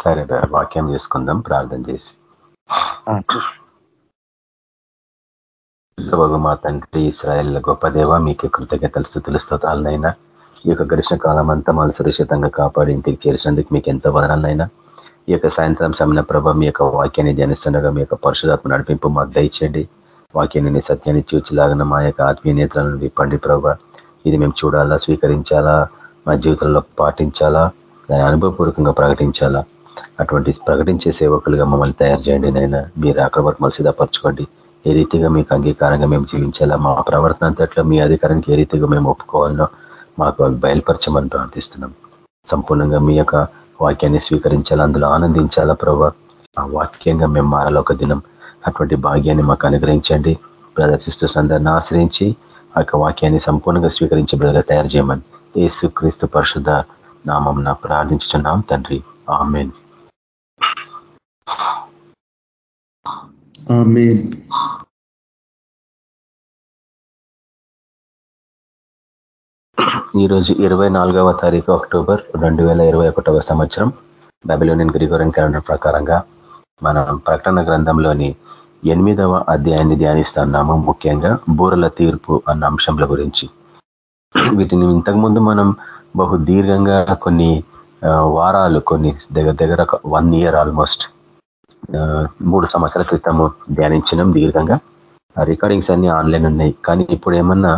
సరే వాక్యం చేసుకుందాం ప్రార్థన చేసి. మా తండ్రి ఇస్రాయల్ గొప్ప దేవ మీకు కృతజ్ఞతలు స్థుతులు స్తోత్రాలనైనా. ఈ యొక్క గడిచిన కాలం అంతా మన సురక్షితంగా కాపాడి ఇంటికి చేర్చినందుకు మీకు ఎంతో వదనాలనైనా. ఈ యొక్క సాయంత్రం సమయ ప్రభ మీ యొక్క వాక్యాన్ని ధ్యానిస్తుండగా మీ యొక్క పరిశుధాత్మ నడిపింపు మాకు దయచేయండి. వాక్యాన్ని సత్యాన్ని చూచిలాగిన మా యొక్క ఆత్మీయ నేత్రాలను విప్పండి ప్రభ. ఇది మేము చూడాలా స్వీకరించాలా మా జీవితంలో పాటించాలా. దాని అనుభవపూర్వకంగా ప్రకటించాలా? అటువంటి ప్రకటించే సేవకులుగా మమ్మల్ని తయారు చేయండి నైనా మీరు అక్కడ వరకు మళ్ళీ సిద్ధపరచుకోండి ఏ రీతిగా మీకు అంగీకారంగా మేము జీవించాలా? మా ప్రవర్తన అంతట్లో మీ అధికారానికి ఏ రీతిగా మేము ఒప్పుకోవాలనో మాకు బయలుపరచమని ప్రార్థిస్తున్నాం. సంపూర్ణంగా మీ యొక్క వాక్యాన్ని స్వీకరించాలా? అందులో ఆనందించాలా ప్రభావ ఆ వాక్యంగా మేము మారాలి ఒక దినం? అటువంటి భాగ్యాన్ని మాకు అనుగ్రహించండి. బ్రదర్ సిస్టర్స్ అందరిని ఆశ్రయించి ఆ యొక్క వాక్యాన్ని సంపూర్ణంగా స్వీకరించే బ్రదర్ తయారు చేయమని. ఏసు క్రీస్తు పరిశుద్ధ నామం ప్రార్థించున్నాం తండ్రి. ఆమెన్. ఈరోజు ఇరవై నాలుగవ తారీఖు అక్టోబర్ రెండు వేల ఇరవై ఒకటవ సంవత్సరం. బెబిలోనియన్ గ్రిగోరియన్ క్యాలెండర్ ప్రకారంగా మనం ప్రకటన గ్రంథంలోని ఎనిమిదవ అధ్యాయాన్ని ధ్యానిస్తున్నాము ముఖ్యంగా బూరల తీర్పు అన్న అంశంల గురించి. వీటిని ఇంతకుముందు మనం బహు దీర్ఘంగా కొన్ని వారాలు కొన్ని దగ్గర దగ్గర వన్ ఇయర్ ఆల్మోస్ట్ మూడు సంవత్సరాల క్రితము ధ్యానించినాం దీర్ఘంగా. రికార్డింగ్స్ అన్ని ఆన్లైన్ ఉన్నాయి. కానీ ఇప్పుడు ఏమన్నా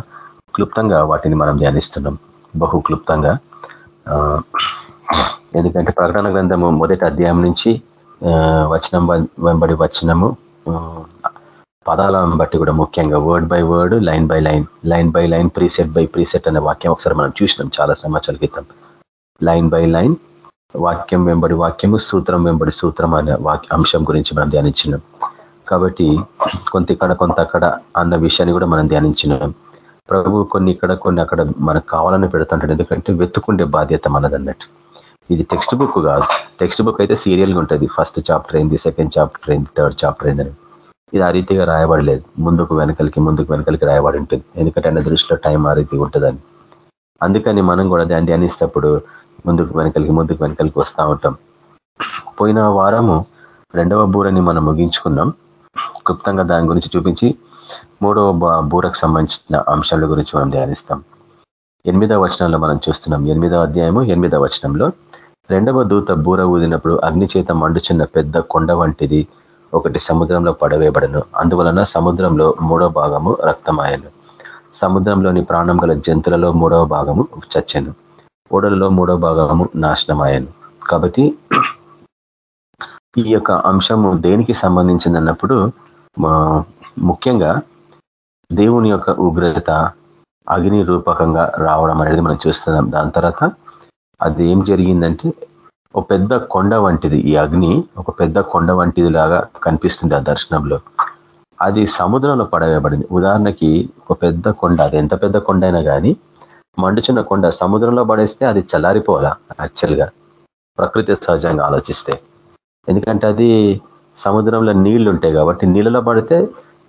క్లుప్తంగా వాటిని మనం ధ్యానిస్తున్నాం. బహు క్లుప్తంగా. ఎందుకంటే ప్రకటన గ్రంథము మొదటి అధ్యాయం నుంచి వచనం వెంబడి వచనము పదాలను బట్టి కూడా ముఖ్యంగా word by word line by line line by line preset by preset అనే వాక్యం ఒకసారి మనం చూసినాం చాలా సంవత్సరాల క్రితం. లైన్ బై లైన్ వాక్యం వెంబడి వాక్యము సూత్రం వెంబడి సూత్రం అనే వాక్య అంశం గురించి మనం ధ్యానించినాం. కాబట్టి కొంత ఇక్కడ కొంత అక్కడ అన్న విషయాన్ని కూడా మనం ధ్యానించినాం. ప్రభు కొన్ని ఇక్కడ కొన్ని అక్కడ మనకు కావాలని పెడుతుంటాడు. ఎందుకంటే వెతుకుండే బాధ్యత మనదన్నట్టు. ఇది టెక్స్ట్ బుక్ కాదు. టెక్స్ట్ బుక్ అయితే సీరియల్గా ఉంటుంది. ఫస్ట్ చాప్టర్ ఏంది సెకండ్ చాప్టర్ ఏంది థర్డ్ చాప్టర్ అయిందని. ఇది ఆ రీతిగా రాయబడలేదు. ముందుకు వెనకలికి ముందుకు వెనకలికి రాయబడి ఉంటుంది. ఎందుకంటే అన్న దృష్టిలో టైం ఆ రీతి ఉంటుందని. అందుకని మనం కూడా దాన్ని ధ్యానిస్తేప్పుడు ముందుకు వెనకలికి ముందుకు వెనకలికి వస్తూ ఉంటాం. పోయిన వారము రెండవ బూరని మనం ముగించుకున్నాం. క్లుప్తంగా దాని గురించి చూపించి మూడవ బూరకు సంబంధించిన అంశాల గురించి మనం ధ్యానిస్తాం. ఎనిమిదవ వచనంలో మనం చూస్తున్నాం. ఎనిమిదవ అధ్యాయము ఎనిమిదవ వచనంలో రెండవ దూత బూర ఊదినప్పుడు అగ్ని చేత మండుచున్న పెద్ద కొండ వంటిది. ఒకటి సముద్రంలో పడవేయబడను. అందువలన సముద్రంలో మూడవ భాగము రక్తమాయను. సముద్రంలోని ప్రాణం గల జంతువులలో మూడవ భాగము చచ్చెను. ఓడలలో మూడవ భాగము నాశనమాయను. కాబట్టి ఈ యొక్క అంశము దేనికి సంబంధించిందన్నప్పుడు ముఖ్యంగా దేవుని యొక్క ఉగ్రత అగ్ని రూపకంగా రావడం అనేది మనం చూస్తున్నాం. దాని తర్వాత అది ఏం జరిగిందంటే ఒక పెద్ద కొండ వంటిది. ఈ అగ్ని ఒక పెద్ద కొండ వంటిది లాగా కనిపిస్తుంది ఆ దర్శనంలో. అది సముద్రంలో పడవేయబడింది. ఉదాహరణకి ఒక పెద్ద కొండ అది ఎంత పెద్ద కొండ అయినా కానీ మండుచున్న కొండ సముద్రంలో పడేస్తే అది చల్లారిపోవాలా యాక్చువల్గా ప్రకృతి సహజంగా ఆలోచిస్తే. ఎందుకంటే అది సముద్రంలో నీళ్ళు ఉంటాయి కాబట్టి నీళ్ళలో పడితే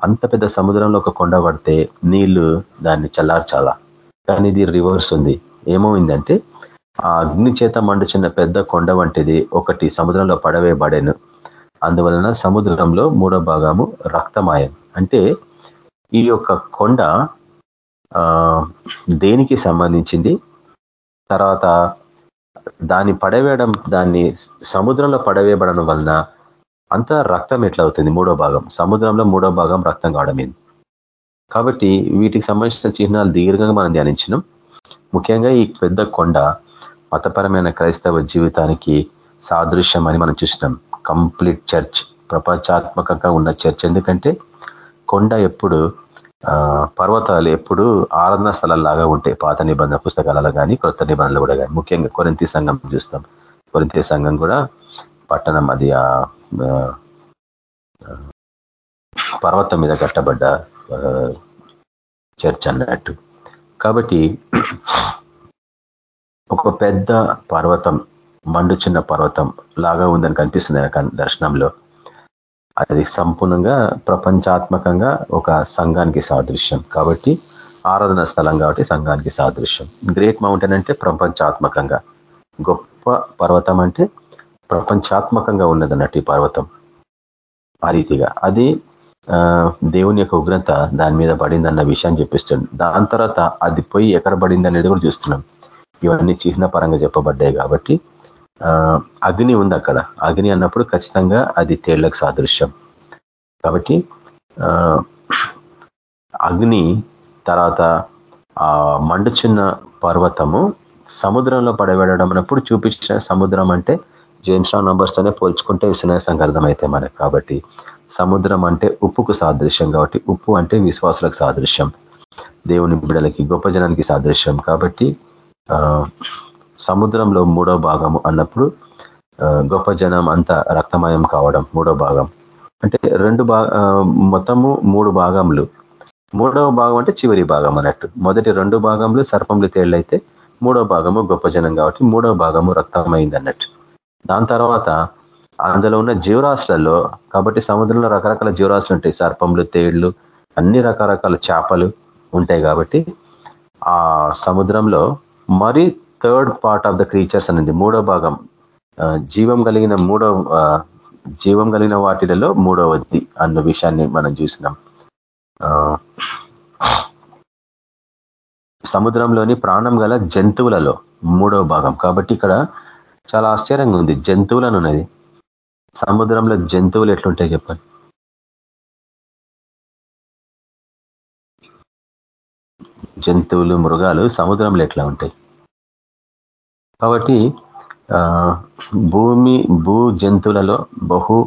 అంత పెద్ద సముద్రంలో ఒక కొండ పడితే నీళ్ళు దాన్ని చల్లార్చాలా? కానీ ఇది రివర్స్ ఉంది. ఏమవుందంటే ఆ అగ్ని చేత మండుచున్న పెద్ద కొండ వంటిది ఒకటి సముద్రంలో పడవేయబడేను. అందువలన సముద్రంలో మూడో భాగము రక్తమాయం. అంటే ఈ యొక్క కొండ దేనికి సంబంధించింది? తర్వాత దాన్ని పడవేయడం దాన్ని సముద్రంలో పడవేయబడడం వలన అంతా రక్తం ఎట్లవుతుంది? మూడో భాగం. సముద్రంలో మూడో భాగం రక్తం కావడం కాబట్టి వీటికి సంబంధించిన చిహ్నాలు దీర్ఘంగా మనం ధ్యానించినాం. ముఖ్యంగా ఈ పెద్ద కొండ మతపరమైన క్రైస్తవ జీవితానికి సాదృశ్యం అని మనం చూసినాం. కంప్లీట్ చర్చ్ ప్రపంచాత్మకంగా ఉన్న చర్చ్. ఎందుకంటే కొండ ఎప్పుడు పర్వతాలు ఎప్పుడు ఆరాధన స్థలాల్లాగా ఉంటాయి పాత నిబంధన పుస్తకాలలో కానీ కొత్త నిబంధనలు కూడా కానీ ముఖ్యంగా కొరింతి సంఘం చూస్తాం. కొరింతి సంఘం కూడా పట్టణం అది ఆ పర్వతం మీద కట్టబడ్డ చర్చ్ అన్నట్టు. కాబట్టి ఒక పెద్ద పర్వతం మండుచున్న పర్వతం లాగా ఉందని కనిపిస్తుంది దర్శనంలో. అది సంపూర్ణంగా ప్రపంచాత్మకంగా ఒక సంఘానికి సాదృశ్యం. కాబట్టి ఆరాధన స్థలం కాబట్టి సంఘానికి సాదృశ్యం. గ్రేట్ మౌంటైన్ అంటే ప్రపంచాత్మకంగా. గొప్ప పర్వతం అంటే ప్రపంచాత్మకంగా ఉన్నదన్నట్టు ఈ పర్వతం. ఆ రీతిగా. అది దేవుని యొక్క ఉగ్రత దాని మీద పడిందన్న విషయాన్ని చెప్పిస్తుంది. దాని తర్వాత అది పోయి ఎక్కడ పడింది అనేది కూడా చూస్తున్నాం. ఇవన్నీ చిహ్న పరంగా చెప్పబడ్డాయి కాబట్టి అగ్ని ఉంది అక్కడ. అగ్ని అన్నప్పుడు ఖచ్చితంగా అది తేళ్ళకు సాదృశ్యం. కాబట్టి అగ్ని తర్వాత ఆ మండుచున్న పర్వతము సముద్రంలో పడబెడడం అన్నప్పుడు చూపించిన సముద్రం అంటే జేమ్స్ నంబర్స్తోనే తోనే పోల్చుకుంటే విశ్వనాశంగా అర్థమైతే మనకు. కాబట్టి సముద్రం అంటే ఉప్పుకు సాదృశ్యం కాబట్టి ఉప్పు అంటే విశ్వాసులకు సాదృశ్యం. దేవుని బిడలకి గొప్ప జనానికి సాదృశ్యం. కాబట్టి సముద్రంలో మూడో భాగము అన్నప్పుడు గొప్ప జనం అంతా రక్తమయం కావడం మూడో భాగం. అంటే రెండు మొత్తము మూడు భాగములు. మూడవ భాగం అంటే చివరి భాగం అన్నట్టు. మొదటి రెండు భాగంలో సర్పంలు తేళ్ళైతే మూడో భాగము గొప్ప జనం కాబట్టి మూడో భాగము రక్తమైంది అన్నట్టు. దాని తర్వాత అందులో ఉన్న జీవరాశులలో కాబట్టి సముద్రంలో రకరకాల జీవరాశులు ఉంటాయి. సర్పంలు తేళ్ళు అన్ని రకరకాల చేపలు ఉంటాయి కాబట్టి ఆ సముద్రంలో మరి third part of the creatures అనేది. మూడో భాగం. జీవం కలిగిన మూడో జీవం కలిగిన వాటిలలో మూడవది అన్న విషయాన్ని మనం చూసినాం. సముద్రంలోని ప్రాణం గల జంతువులలో మూడవ భాగం. కాబట్టి ఇక్కడ చాలా ఆశ్చర్యంగా ఉంది. జంతువులను ఉన్నది. సముద్రంలో జంతువులు ఎట్లుంటాయి చెప్పండి? జంతువులు మృగాలు సముద్రంలో ఎట్లా ఉంటాయి. కాబట్టి భూమి భూ జంతువులలో బహు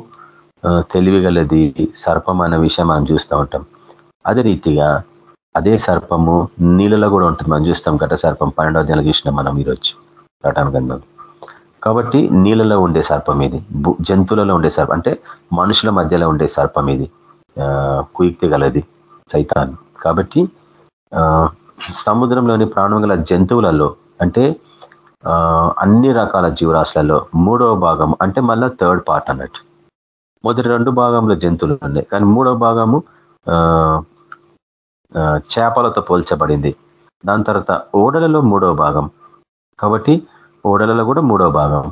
తెలివిగలది సర్పం అనే విషయం మనం చూస్తూ ఉంటాం. అదే రీతిగా అదే సర్పము నీళ్ళలో కూడా ఉంటుంది. మనం చూస్తాం ఘట సర్పం పన్నెండవ దిన చూసినాం మనం ఈరోజు ప్రటాన గంధం కాబట్టి నీళ్ళలో ఉండే సర్పం ఇది జంతువులలో ఉండే సర్పం. అంటే మనుషుల మధ్యలో ఉండే సర్పం ఇది కుయుక్తి గలది సైతాన్. కాబట్టి సముద్రంలోని ప్రాణం గల జంతువులలో అంటే అన్ని రకాల జీవరాశులలో మూడవ భాగం అంటే మళ్ళా థర్డ్ పార్ట్ అన్నట్టు. మొదటి రెండు భాగంలో జంతువులు ఉన్నాయి. కానీ మూడవ భాగము చేపలతో పోల్చబడింది. దాని తర్వాత ఓడలలో మూడవ భాగం. కాబట్టి ఓడలలో కూడా మూడవ భాగం.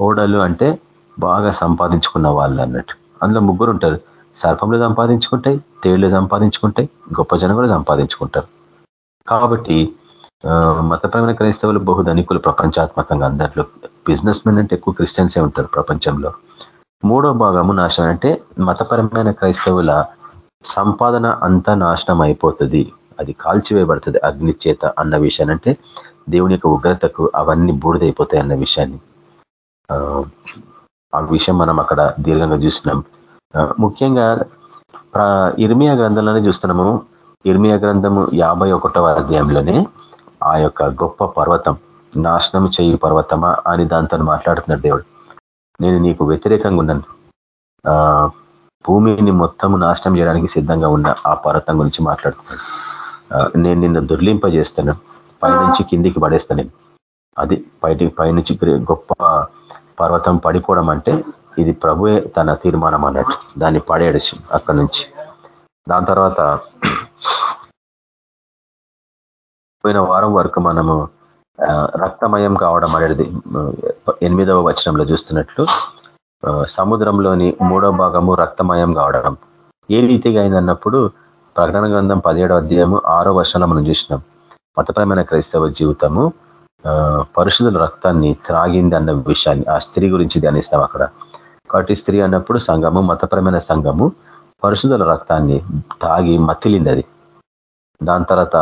ఓడలు అంటే బాగా సంపాదించుకున్న వాళ్ళు అన్నట్టు. అందులో ముగ్గురు ఉంటారు. సర్పంలో సంపాదించుకుంటాయి తేళ్ళు సంపాదించుకుంటాయి గొప్ప జనం కూడా సంపాదించుకుంటారు. కాబట్టి మతపరమైన క్రైస్తవులు బహుధనికులు ప్రపంచాత్మకంగా. అందరిలో బిజినెస్ మెన్ అంటే ఎక్కువ క్రిస్టియన్సే ఉంటారు ప్రపంచంలో. మూడో భాగము నాశనం అంటే మతపరమైన క్రైస్తవుల సంపాదన అంతా నాశనం అయిపోతుంది. అది కాల్చివేయబడుతుంది అగ్ని చేత అన్న విషయాన్ని. అంటే దేవుని యొక్క ఉగ్రతకు అవన్నీ బూడిదైపోతాయి అన్న విషయాన్ని. ఆ విషయం మనం అక్కడ దీర్ఘంగా చూసినాం. ముఖ్యంగా ఇర్మియా గ్రంథంలోనే చూస్తున్నాము ఇర్మియా గ్రంథము యాభై ఒకటవ అధ్యాయంలోనే ఆ యొక్క గొప్ప పర్వతం నాశనం చేయి పర్వతమా అని దాంతో మాట్లాడుతున్నాడు దేవుడు. నేను నీకు వ్యతిరేకంగా ఉన్నాను. భూమిని మొత్తము నాశనం చేయడానికి సిద్ధంగా ఉన్న ఆ పర్వతం గురించి మాట్లాడుతున్నాడు. నేను నిన్ను దుర్లింపజేస్తాను. పైనుంచి కిందికి పడేస్తాను. అది బయటికి పైనుంచి గొప్ప పర్వతం పడిపోవడం అంటే ఇది ప్రభువే తన తీర్మానం అన్నట్టు దాన్ని పడేయడు అక్కడి నుంచి. దాని తర్వాత పోయిన వారం వరకు మనము రక్తమయం కావడం అనేది ఎనిమిదవ వచనంలో చూస్తున్నట్లు సముద్రంలోని మూడో భాగము రక్తమయం కావడం. ఏ రీతిగా అయిందన్నప్పుడు ప్రకటన గ్రంథం పదిహేడో అధ్యాయము ఆరో వర్షంలో మనం చూసినాం. మతపరమైన క్రైస్తవ జీవితము పరిశుధుల రక్తాన్ని త్రాగింది అన్న విషయాన్ని ఆ స్త్రీ గురించి ధ్యానిస్తాం అక్కడ. కాబట్టి స్త్రీ అన్నప్పుడు సంఘము మతపరమైన సంఘము పరిశుధుల రక్తాన్ని తాగి మతిలింది అది దాని తర్వాత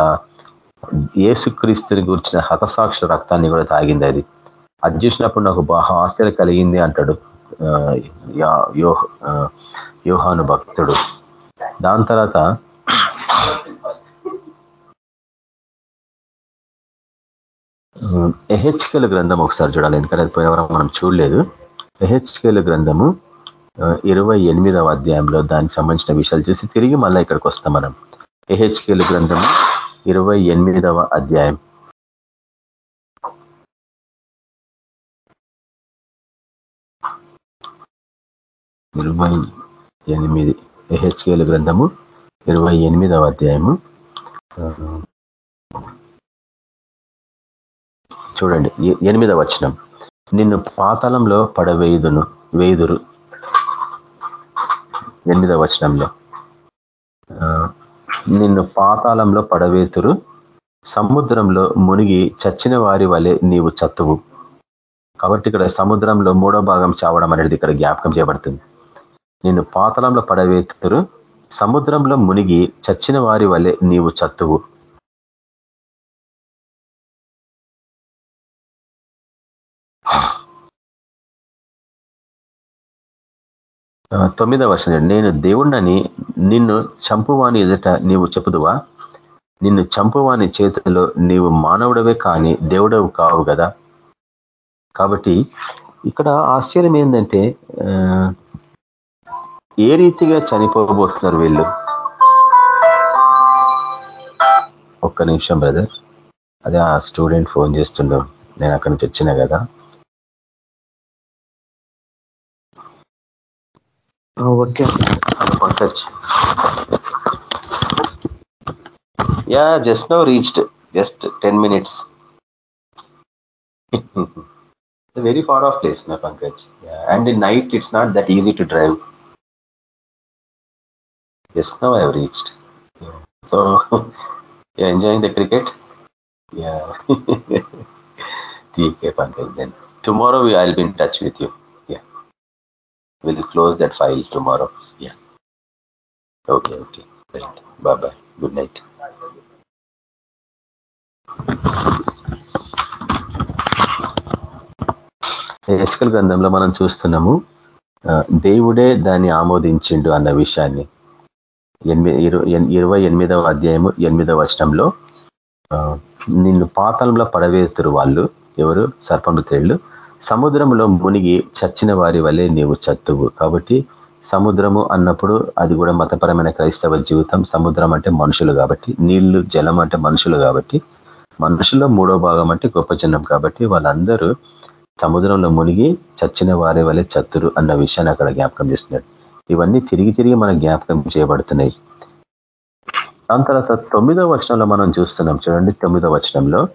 ఏసుక్రీస్తుని గురించిన హతసాక్షుల రక్తాన్ని కూడా తాగింది అది అది చూసినప్పుడు నాకు బాగా ఆశ్చర్య కలిగింది అంటాడు యోహాను భక్తుడు. దాని తర్వాత ఎహెచ్కల్ గ్రంథం ఒకసారి చూడాలి ఎందుకంటే అది పోయినవరం మనం చూడలేదు. ఎహెచ్కేల గ్రంథము ఇరవై ఎనిమిదవ అధ్యాయంలో దానికి సంబంధించిన విషయాలు చూసి తిరిగి మళ్ళీ ఇక్కడికి వస్తాం మనం. ఎహెచ్కేల గ్రంథము ఇరవై ఎనిమిదవ అధ్యాయం. ఇరవై ఎనిమిది ఎహెచ్కేల గ్రంథము ఇరవై ఎనిమిదవ అధ్యాయము. చూడండి ఎనిమిదవ వచనం. నిన్ను పాతాళంలో పడవేయుదును వేదురు ఎనిమిదవ వచనంలో. నిన్ను పాతాళంలో పడవేతురు సముద్రంలో మునిగి చచ్చిన వారి వలె నీవు చత్తువు. కాబట్టి ఇక్కడ సముద్రంలో మూడో భాగం చావడం అనేది ఇక్కడ జ్ఞాపకం చేయబడుతుంది. నిన్ను పాతలంలో పడవేతురు సముద్రంలో మునిగి చచ్చిన వారి వలె నీవు చత్తువు. తొమ్మిదవ వర్షం నేను దేవుణ్ణని నిన్ను చంపువాని ఎదుట నీవు చెప్పుదువా? నిన్ను చంపువాని చేతిలో నీవు మానవుడవే కానీ దేవుడవు కావు కదా కాబట్టి ఇక్కడ ఆశ్చర్యం ఏంటంటే ఏ రీతిగా చనిపోబోతున్నారు వీళ్ళు? ఒక్క నిమిషం బ్రదర్. అదే ఆ స్టూడెంట్ ఫోన్ చేస్తుండో. నేను అక్కడి నుంచి వచ్చిన కదా. Okay yeah just now reached just ten minutes very far off place నా Pankaj and in night it's not that easy to drive just now I reached so enjoying the cricket yeah ఠీక్ Pankaj then tomorrow I will be in touch with you will close that file tomorrow yeah okay okay right bye bye good night ఎస్కల్ గ్రంథంలో మనం చూస్తున్నాము దేవుడే దాన్ని ఆమోదించిండు అన్న విషయాన్ని. ఎనిమిది ఇరవై ఎనిమిదవ అధ్యాయము ఎనిమిదవ వర్షంలో నిన్ను పాతాళంలో పడవేతురు వాళ్ళు ఎవరు? సర్పమృతేళ్ళు సముద్రంలో మునిగి చచ్చిన వారి వల్లే నీవు చత్తువు. కాబట్టి సముద్రము అన్నప్పుడు అది కూడా మతపరమైన క్రైస్తవ జీవితం. సముద్రం అంటే మనుషులు కాబట్టి నీళ్ళు జలం అంటే మనుషులు కాబట్టి. మనుషుల్లో మూడో భాగం అంటే గొప్ప జనం కాబట్టి వాళ్ళందరూ సముద్రంలో మునిగి చచ్చిన వారి వల్లే చత్తురు అన్న విషయాన్ని అక్కడ జ్ఞాపకం చేస్తున్నాడు ఇవన్నీ తిరిగి తిరిగి మన జ్ఞాపకం చేయబడుతున్నాయి. దాని తర్వాత తొమ్మిదో వచనంలో మనం చూస్తున్నాం. చూడండి తొమ్మిదో వచనంలో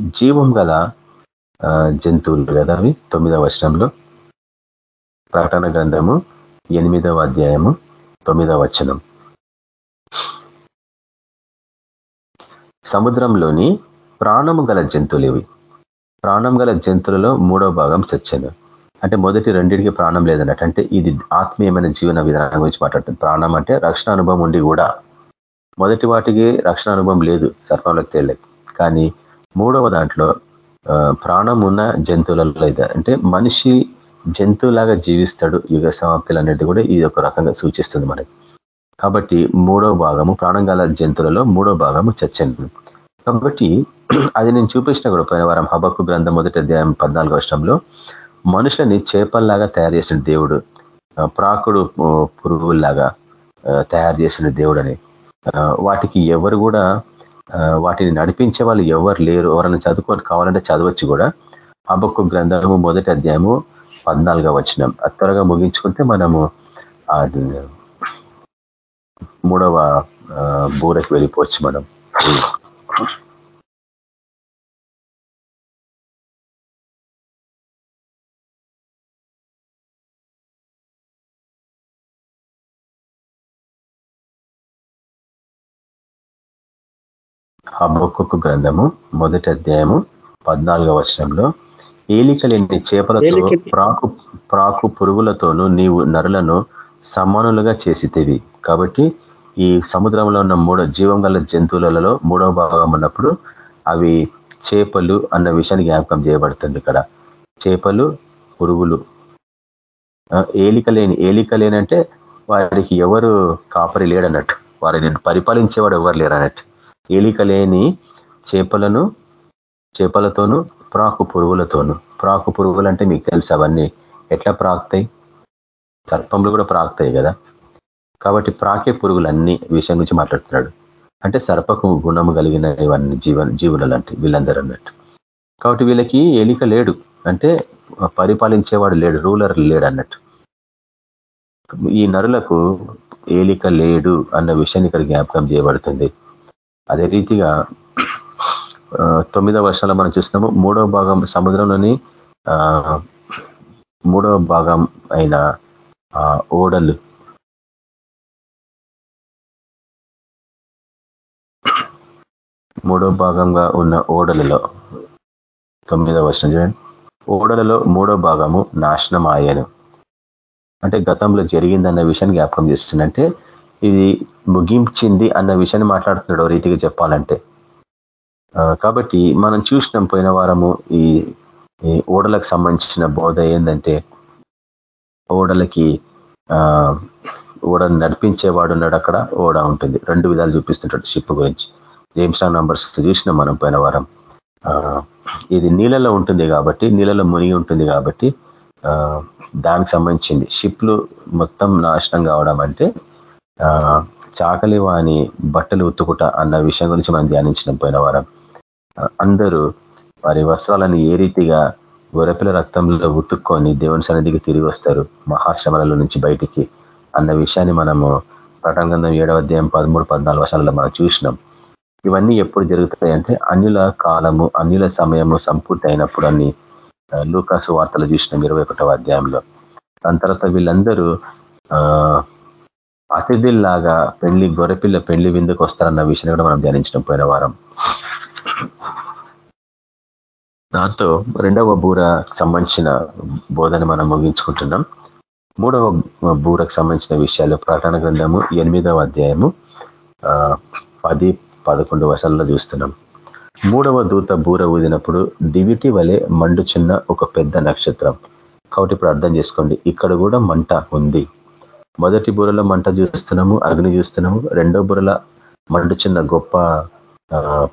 జీవం గల జంతువులు కదా అవి? తొమ్మిదవ వచనంలో. ప్రకటన గ్రంథము ఎనిమిదవ అధ్యాయము తొమ్మిదవ వచనం. సముద్రంలోని ప్రాణము గల జంతువులు ఇవి. ప్రాణం గల జంతువులలో మూడో భాగం చచ్చాను. అంటే మొదటి రెండింటికి ప్రాణం లేదన్నట్టు. అంటే ఇది ఆత్మీయమైన జీవన విధానం గురించి మాట్లాడుతుంది. ప్రాణం అంటే రక్షణ అనుభవం ఉండి కూడా. మొదటి వాటికి రక్షణ అనుభవం లేదు. సర్పంలోకి తేలేదు కానీ మూడవ దాంట్లో ప్రాణం ఉన్న జంతువులలో అయితే అంటే మనిషి జంతువులాగా జీవిస్తాడు యుగ సమాప్తులు అనేది కూడా ఇది ఒక రకంగా సూచిస్తుంది మనకి. కాబట్టి మూడో భాగము ప్రాణం గల జంతువులలో మూడో భాగము చచ్చండి కాబట్టి అది నేను చూపించిన కూడా పోయిన వారం హబక్కు గ్రంథం మొదటి అధ్యాయం పద్నాలుగో వర్షంలో మనుషులని చేపల్లాగా తయారు చేసిన దేవుడు ప్రాకుడు పురుగుల్లాగా తయారు చేసిన దేవుడని. వాటికి ఎవరు కూడా వాటిని నడిపించే వాళ్ళు ఎవరు లేరు. ఎవరైనా చదువుకొని కావాలంటే చదవచ్చు కూడా. అబక్కు గ్రంథము మొదటి అధ్యాయము పద్నాలుగో వచ్చినాం అది త్వరగా ముగించుకుంటే మనము మూడవ బూరకు వెళ్ళిపోవచ్చు మనం. హబ్బొక్కు గ్రంథము మొదటి అధ్యాయము పద్నాలుగవ వర్షంలో ఏలికలేని చేపలతో ప్రాకు ప్రాకు పురుగులతోనూ నీవు నరులను సమానులుగా చేసితేవి. కాబట్టి ఈ సముద్రంలో ఉన్న మూడో జీవం గల జంతువులలో మూడవ భాగం ఉన్నప్పుడు అవి చేపలు అన్న విషయాన్ని జ్ఞాపకం చేయబడుతుంది ఇక్కడ. చేపలు పురుగులు. ఏలికలేని ఏలికలేనంటే వారికి ఎవరు కాపరి లేడన్నట్టు. వారిని పరిపాలించేవాడు ఎవరు లేరన్నట్టు. ఏలిక లేని చేపలను చేపలతోనూ ప్రాకు పురుగులతోనూ. ప్రాకు పురుగులు అంటే మీకు తెలుసు అవన్నీ. ఎట్లా ప్రాక్తాయి? సర్పంలు కూడా ప్రాక్తాయి కదా. కాబట్టి ప్రాకే పురుగులన్నీ విషయం గురించి మాట్లాడుతున్నాడు. అంటే సర్పకు గుణము కలిగిన ఇవన్నీ జీవ జీవులు లాంటి వీళ్ళందరూ అన్నట్టు. కాబట్టి వీళ్ళకి ఏలిక లేడు. అంటే పరిపాలించేవాడు లేడు. రూలర్ లేడు అన్నట్టు. ఈ నరులకు ఏలిక లేడు అన్న విషయాన్ని ఇక్కడ జ్ఞాపకం చేయబడుతుంది. అదే రీతిగా తొమ్మిదవ వర్షాలు మనం చూస్తున్నాము. మూడవ భాగం సముద్రంలోని మూడవ భాగం అయిన ఓడలు. మూడో భాగంగా ఉన్న ఓడలలో తొమ్మిదవ వర్షం చూడండి. ఓడలలో మూడో భాగము నాశనం అయ్యాను అంటే గతంలో జరిగిందన్న విషయాన్ని జ్ఞాపకం చేస్తుందంటే ఇది ముగించింది అన్న విషయాన్ని మాట్లాడుతున్నాడు రీతిగా చెప్పాలంటే. కాబట్టి మనం చూసినాం పోయిన వారము ఈ ఓడలకు సంబంధించిన బోధ ఏంటంటే ఓడలకి ఓడ నడిపించేవాడు ఉన్నాడు అక్కడ ఓడ ఉంటుంది. రెండు విధాలు చూపిస్తుంటాడు షిప్ గురించి. జేమ్స్ నంబర్స్ చూసినాం మనం పోయిన వారం. ఇది నీళ్ళలో ఉంటుంది కాబట్టి నీళ్ళలో మునిగి ఉంటుంది కాబట్టి దానికి సంబంధించింది. షిప్లు మొత్తం నాశనం కావడం అంటే చాకలి వాని బట్టలు ఉత్తుకుట అన్న విషయం గురించి మనం ధ్యానించిన పోయిన వారం. అందరూ వారి వస్త్రాలను ఏ రీతిగా గొరపిల రక్తంలో ఉతుక్కొని దేవుని సన్నిధికి తిరిగి వస్తారు మహాశ్రమల నుంచి బయటికి అన్న విషయాన్ని మనము ప్రటంగంధం ఏడవ అధ్యాయం పదమూడు పద్నాలుగు వర్షాలలో మనం చూసినాం. ఇవన్నీ ఎప్పుడు జరుగుతాయి అంటే అన్యుల కాలము అన్యుల సమయము సంపూర్తి అయినప్పుడు అన్ని లూకాసు వార్తలు చూసినాం ఇరవై ఒకటవ అధ్యాయంలో. దాని తర్వాత వీళ్ళందరూ అతిథిల్లాగా పెళ్ళి గొర్రెపిల్ల పెళ్ళి విందుకు వస్తారన్న విషయం కూడా మనం ధ్యానించడం పోయిన వారం. దాంతో రెండవ బూర సంబంధించిన బోధన మనం ముగించుకుంటున్నాం. మూడవ బూరకు సంబంధించిన విషయాలు ప్రకటన గ్రంథము ఎనిమిదవ అధ్యాయము పది పదకొండు వర్షాల్లో చూస్తున్నాం. మూడవ దూత బూర ఊదినప్పుడు దివిటి వలె మండుచున్న ఒక పెద్ద నక్షత్రం. కాబట్టి ఇప్పుడు అర్థం చేసుకోండి ఇక్కడ కూడా మంట ఉంది. మొదటి బుర్రలో మంట చూస్తున్నాము అగ్ని చూస్తున్నాము. రెండో మండు మండుచున్న గొప్ప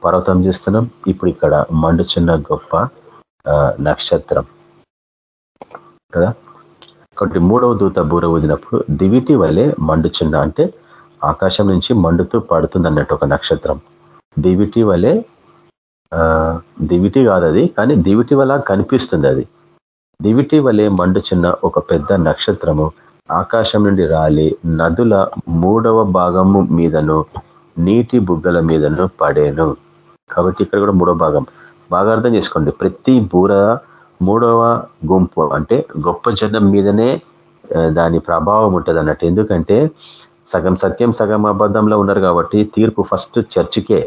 పర్వతం చూస్తున్నాం. ఇప్పుడు ఇక్కడ మండుచున్న గొప్ప నక్షత్రం. కదా? కాబట్టి మూడవ దూత బూర ఊదినప్పుడు దివిటి వలె మండుచున్న అంటే ఆకాశం నుంచి మండుతూ పడుతుంది అన్నట్టు ఒక నక్షత్రం. దివిటి వలె దివిటి కాదు అది కానీ దివిటి వల్ల కనిపిస్తుంది అది. దివిటి వలె మండుచున్న ఒక పెద్ద నక్షత్రము. ఆకాశం నుండి రాలి నదుల మూడవ భాగము మీదను నీటి బుగ్గల మీదను పడేను. కాబట్టి ఇక్కడ కూడా మూడవ భాగం. బాగా అర్థం చేసుకోండి. ప్రతి బూర మూడవ గుంపు అంటే గొప్ప జనం మీదనే దాని ప్రభావం ఉంటుంది అన్నట్టు. ఎందుకంటే సగం సత్యం సగం అబద్ధంలో ఉన్నారు కాబట్టి తీర్పు ఫస్ట్ చర్చికే.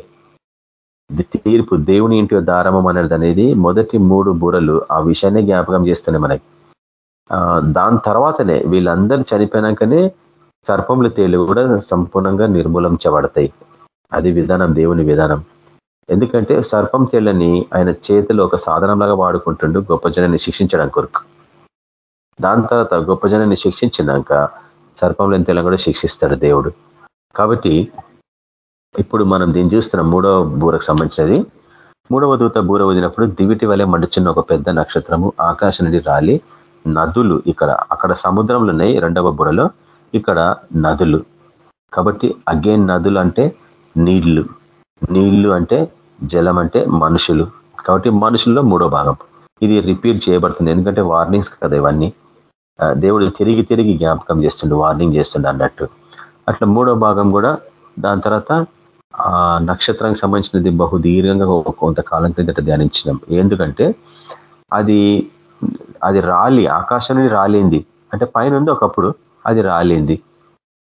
తీర్పు దేవుని ఇంటి దారమం అనేది అనేది మొదటి మూడు బూరలు ఆ విషయాన్ని జ్ఞాపకం చేస్తున్నాయి మనకి. దాని తర్వాతనే వీళ్ళందరూ చనిపోయినాకనే సర్పముల తేలు కూడా సంపూర్ణంగా నిర్మూలించబడతాయి. అది విధానం దేవుని విధానం. ఎందుకంటే సర్పం తేళ్ళని ఆయన చేతిలో ఒక సాధనంలాగా వాడుకుంటుండు గొప్ప జనాన్ని శిక్షించడం కొరకు. దాని తర్వాత గొప్ప జనాన్ని శిక్షించినాక సర్పంలోని తేళ్ళని కూడా శిక్షిస్తాడు దేవుడు. కాబట్టి ఇప్పుడు మనం దీన్ని చూస్తున్నాం మూడవ బూరకు సంబంధించినది. మూడవ దూత బూర వదినప్పుడు దివిటి వలె మండుచున్న ఒక పెద్ద నక్షత్రము ఆకాశం నుండి రాలి నదులు ఇక్కడ అక్కడ సముద్రంలో ఉన్నాయి రెండవ బుడలో ఇక్కడ నదులు. కాబట్టి అగైన్ నదులు అంటే నీళ్ళు. నీళ్ళు అంటే జలం అంటే మనుషులు. కాబట్టి మనుషుల్లో మూడో భాగం. ఇది రిపీట్ చేయబడుతుంది. ఎందుకంటే వార్నింగ్స్ కదా ఇవన్నీ. దేవుడు తిరిగి తిరిగి జ్ఞాపకం చేస్తుండు వార్నింగ్ చేస్తుండే అన్నట్టు. అట్లా మూడో భాగం కూడా దాని తర్వాత ఆ నక్షత్రానికి సంబంధించినది బహు దీర్ఘంగా కొంతకాలం కిందట ధ్యానించినాం. ఎందుకంటే అది అది రాలి ఆకాశం నుండి రాలింది. అంటే పైన ఉంది ఒకప్పుడు అది రాలింది.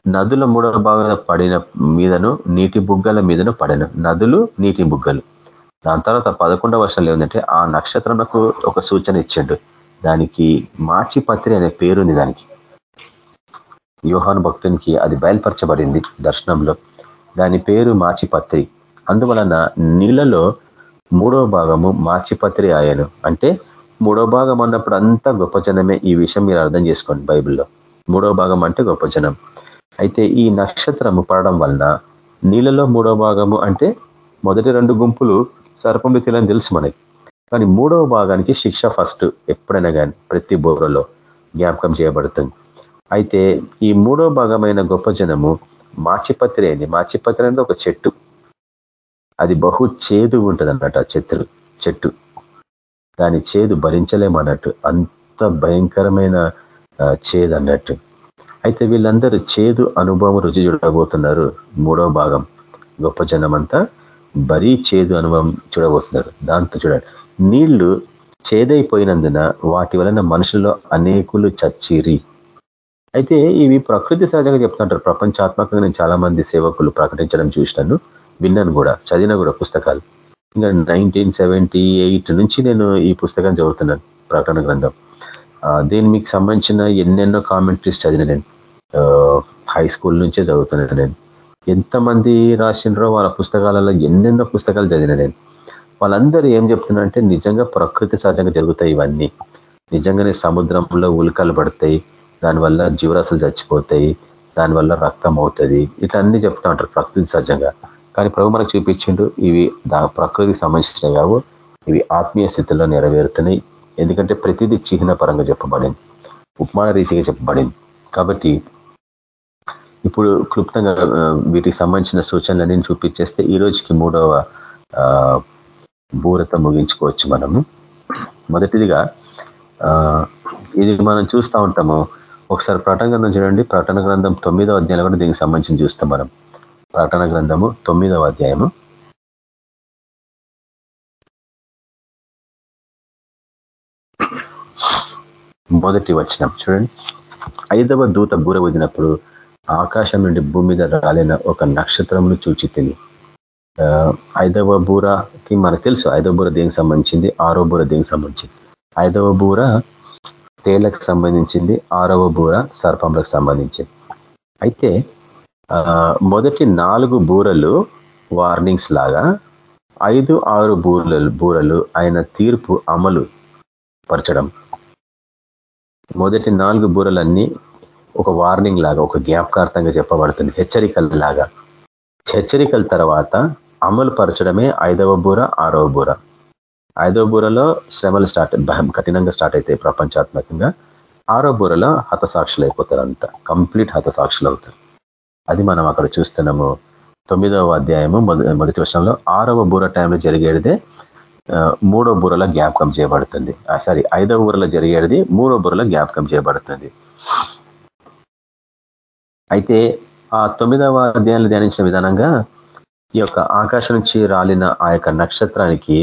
నదుల మూడవ భాగం పడిన మీదను నీటి బుగ్గల మీదను పడను. నదులు నీటి బుగ్గలు. దాని తర్వాత పదకొండవ వర్షాలు ఏంటంటే ఆ నక్షత్రంకు ఒక సూచన ఇచ్చిండు. దానికి మాచిపత్రి అనే పేరుంది దానికి. యోహాను భక్తునికి అది బయలుపరచబడింది దర్శనంలో. దాని పేరు మాచిపత్రి. అందువలన నీళ్ళలో మూడవ భాగము మాచిపత్రి ఆయను. అంటే మూడో భాగం అన్నప్పుడు అంతా గొప్ప జనమే ఈ విషయం మీరు అర్థం చేసుకోండి బైబిల్లో. మూడో భాగం అంటే గొప్ప జనం అయితే ఈ నక్షత్రము పడడం వలన నీళ్ళలో మూడో భాగము అంటే మొదటి రెండు గుంపులు సర్పంలో తిలని తెలుసు మనకి. కానీ మూడవ భాగానికి శిక్ష ఫస్ట్ ఎప్పుడైనా కానీ ప్రతి బోరలో జ్ఞాపకం చేయబడుతుంది. అయితే ఈ మూడో భాగమైన గొప్ప జనము మాచిపత్రి అయింది. మాచిపత్రి అనేది ఒక చెట్టు. అది బహు చేదు ఉంటుంది అన్నట్టు ఆ చెట్టు చెట్టు. దాని చేదు భరించలేమన్నట్టు. అంత భయంకరమైన చేదు అన్నట్టు అయితే వీళ్ళందరూ చేదు అనుభవం రుచి చూడబోతున్నారు. మూడవ భాగం. గొప్ప జనం అంతా బరీ చేదు అనుభవం చూడబోతున్నారు. దాంతో చూడండి. నీళ్ళు చేదైపోయినందున వాటి వలన మనుషుల్లో అనేకులు చచ్చిరి. అయితే ఇవి ప్రకృతి సహజంగా చెప్తుంటారు. ప్రపంచాత్మకంగా నేను చాలా మంది సేవకులు ప్రకటించడం చూసినాను విన్నాను కూడా చదివిన కూడా పుస్తకాలు. ఇంకా నైన్టీన్ నుంచి నేను ఈ పుస్తకాన్ని చదువుతున్నాను ప్రకటన గ్రంథం. దీని మీకు సంబంధించిన ఎన్నెన్నో కామెంటరీస్ చదివిన నేను. హై స్కూల్ నుంచే చదువుతున్నాను నేను. ఎంతమంది రాసిండ్రో వాళ్ళ పుస్తకాలలో ఎన్నెన్నో పుస్తకాలు చదివిన నేను. వాళ్ళందరూ ఏం చెప్తున్నారంటే నిజంగా ప్రకృతి సహజంగా జరుగుతాయి ఇవన్నీ. నిజంగానే సముద్రంలో ఉల్కలు పడతాయి దానివల్ల జీవరాశులు చచ్చిపోతాయి దానివల్ల రక్తం అవుతుంది ఇట్లా అన్ని చెప్తా ఉంటారు ప్రకృతి సహజంగా. కానీ ప్రభు మనకు చూపించిండు ఇవి దా ప్రకృతికి సంబంధించినవి కావు. ఇవి ఆత్మీయ స్థితిలో నెరవేరుతున్నాయి. ఎందుకంటే ప్రతిదీ చిహ్న పరంగా చెప్పబడింది. ఉపమాన రీతిగా చెప్పబడింది. కాబట్టి ఇప్పుడు క్లుప్తంగా వీటికి సంబంధించిన సూచనలన్నీ చూపించేస్తే ఈ రోజుకి మూడవ బూరత ముగించుకోవచ్చు మనము. మొదటిదిగా ఇది మనం చూస్తూ ఉంటాము. ఒకసారి ప్రటన గ్రంథం చూడండి. ప్రటన గ్రంథం తొమ్మిదో అధ్యాయంలో కూడా దీనికి సంబంధించి చూస్తాం మనం. ప్రకటన గ్రంథము తొమ్మిదవ అధ్యాయము. మొదటి వచనం చూడండి. ఐదవ దూత బూర వదినప్పుడు ఆకాశం నుండి భూమి మీద రాలిన ఒక నక్షత్రమును చూచి తిని. ఐదవ బూరకి మనకు తెలుసు ఐదవ బూర దేనికి సంబంధించింది? ఆరో బూర దేనికి సంబంధించింది? ఐదవ బూర తేళ్ళకు సంబంధించింది ఆరవ బూర సర్పంలకు సంబంధించింది. అయితే మొదటి నాలుగు బూరలు వార్నింగ్స్ లాగా ఐదు ఆరు బూరలు బూరలు ఆయన తీర్పు అమలు పరచడం. మొదటి నాలుగు బూరలన్నీ ఒక వార్నింగ్ లాగా ఒక జ్ఞాపకార్థంగా చెప్పబడుతుంది. హెచ్చరికల లాగా. హెచ్చరికల తర్వాత అమలు పరచడమే ఐదవ బూర ఆరవ బూర. ఐదవ బూరలో శ్రమలు స్టార్ట్ కఠినంగా స్టార్ట్ అవుతాయి ప్రపంచాత్మకంగా. ఆరో బూరలో హతసాక్షులు అయిపోతారు అంతా కంప్లీట్ హతసాక్షులు అవుతారు అది మనం అక్కడ చూస్తున్నాము. తొమ్మిదవ అధ్యాయము మొదటి వర్షంలో ఆరవ బూర టైంలో జరిగేదే మూడో బూరలో జ్ఞాపకం చేయబడుతుంది. సారీ ఐదవ బూరలో జరిగేది మూడో బూరలో జ్ఞాపకం చేయబడుతుంది. అయితే ఆ తొమ్మిదవ అధ్యాయంలో ధ్యానించిన విధానంగా ఈ యొక్క ఆకాశం నుంచి రాలిన ఆ యొక్క నక్షత్రానికి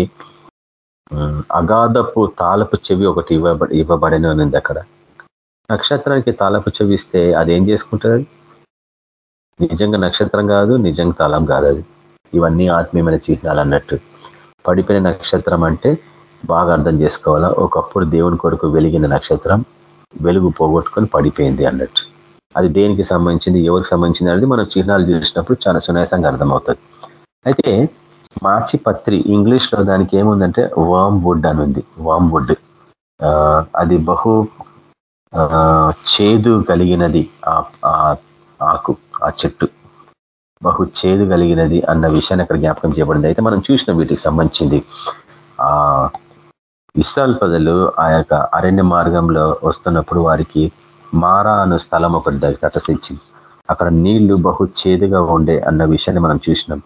అగాధపు తాళపు చెవి ఒకటి ఇవ్వబడి ఇవ్వబడిన అక్కడ. నక్షత్రానికి తాళపు చెవి ఇస్తే అది ఏం చేసుకుంటుంది? నిజంగా నక్షత్రం కాదు నిజంగా తాళం కాదు అది. ఇవన్నీ ఆత్మీయమైన చిహ్నాలు అన్నట్టు. పడిపోయిన నక్షత్రం అంటే బాగా అర్థం చేసుకోవాలా? ఒకప్పుడు దేవుని కొరకు వెలిగిన నక్షత్రం వెలుగు పోగొట్టుకొని పడిపోయింది అన్నట్టు. అది దేనికి సంబంధించింది ఎవరికి సంబంధించింది అనేది మనం చిహ్నాలు చూసినప్పుడు చాలా సునాయాసంగా అర్థమవుతుంది. అయితే మార్చి పత్రి ఇంగ్లీష్లో దానికి ఏముందంటే వామ్ వుడ్ అని ఉంది. Wormwood. అది బహు చేదు కలిగినది ఆకు. ఆ చెట్టు. బహు చేదు కలిగినది అన్న విషయాన్ని అక్కడ జ్ఞాపకం చేయబడింది. అయితే మనం చూసిన వీటికి సంబంధించింది ఆ ఇస్రాల్ ప్రజలు ఆ యొక్క అరణ్య మార్గంలో వస్తున్నప్పుడు వారికి మారా అను స్థలం ఒకటి తటస్థించింది అక్కడ నీళ్ళు బహు చేదుగా ఉండే అన్న విషయాన్ని మనం చూసినాం.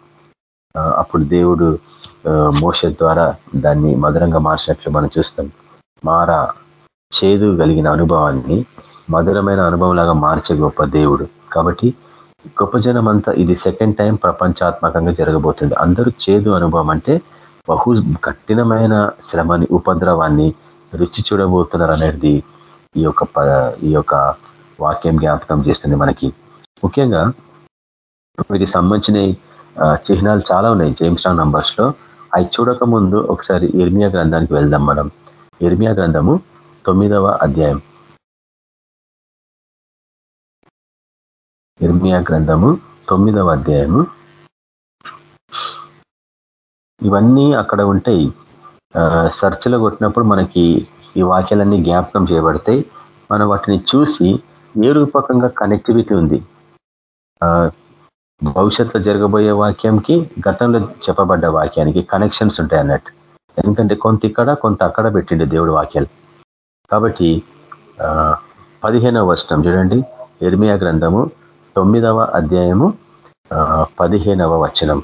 అప్పుడు దేవుడు మోష ద్వారా దాన్ని మధురంగా మార్చినట్లు మనం చూస్తాం. మారా చేదు కలిగిన అనుభవాన్ని మధురమైన అనుభవం లాగా మార్చే గొప్ప దేవుడు. కాబట్టి గొప్ప జనం అంతా ఇది సెకండ్ టైం ప్రపంచాత్మకంగా జరగబోతుంది. అందరూ చేదు అనుభవం అంటే బహు కఠినమైన శ్రమని ఉపద్రవాన్ని రుచి చూడబోతున్నారు అనేది ఈ యొక్క ఈ యొక్క వాక్యం జ్ఞాపకం చేస్తుంది మనకి. ముఖ్యంగా వీటికి సంబంధించిన చిహ్నాలు చాలా ఉన్నాయి. జేమ్స్ రాంగ్ నంబర్స్లో అవి చూడక ముందు ఒకసారి ఇర్మియా గ్రంథానికి వెళ్దాం మనం. ఇర్మియా గ్రంథము తొమ్మిదవ అధ్యాయం. ఇర్మియా గ్రంథము తొమ్మిదవ అధ్యాయము. ఇవన్నీ అక్కడ ఉంటాయి. సర్చ్లో కొట్టినప్పుడు మనకి ఈ వాక్యాలన్నీ జ్ఞాపకం చేయబడతాయి. మనం వాటిని చూసి ఏ రూపకంగా కనెక్టివిటీ ఉంది? భవిష్యత్తులో జరగబోయే వాక్యంకి గతంలో చెప్పబడ్డ వాక్యానికి కనెక్షన్స్ ఉంటాయి అన్నట్టు. ఎందుకంటే కొంత ఇక్కడ కొంత అక్కడ పెట్టిండే దేవుడు వాక్యాలు. కాబట్టి పదిహేనవ వర్షం చూడండి. ఎర్మియా గ్రంథము తొమ్మిదవ అధ్యాయము పదిహేనవ వచనం.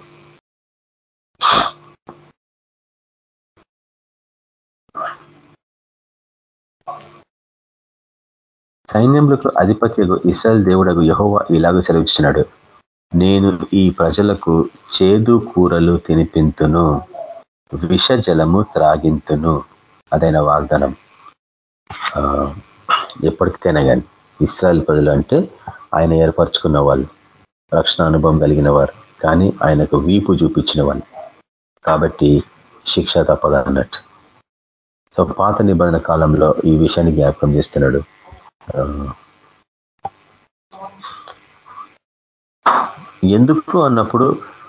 సైన్యములకు అధిపత్యకు ఇస్రాయల్ దేవుడకు యహోవా ఇలాగ సెలవిస్తున్నాడు నేను ఈ ప్రజలకు చేదు కూరలు తినిపింతును విష జలము త్రాగింతును అదైన వాగ్దానం. ఎప్పటికైనా కానీ ఇస్రాయల్ ప్రజలు అంటే ఆయన ఏర్పరచుకున్న వాళ్ళు రక్షణ అనుభవం కలిగిన వారు కానీ ఆయనకు వీపు చూపించిన వాళ్ళు కాబట్టి శిక్ష తప్పదన్నట్టు సో పాత నిబంధన కాలంలో ఈ విషయాన్ని జ్ఞాపకం చేస్తున్నాడు. ఎందుకు అన్నప్పుడు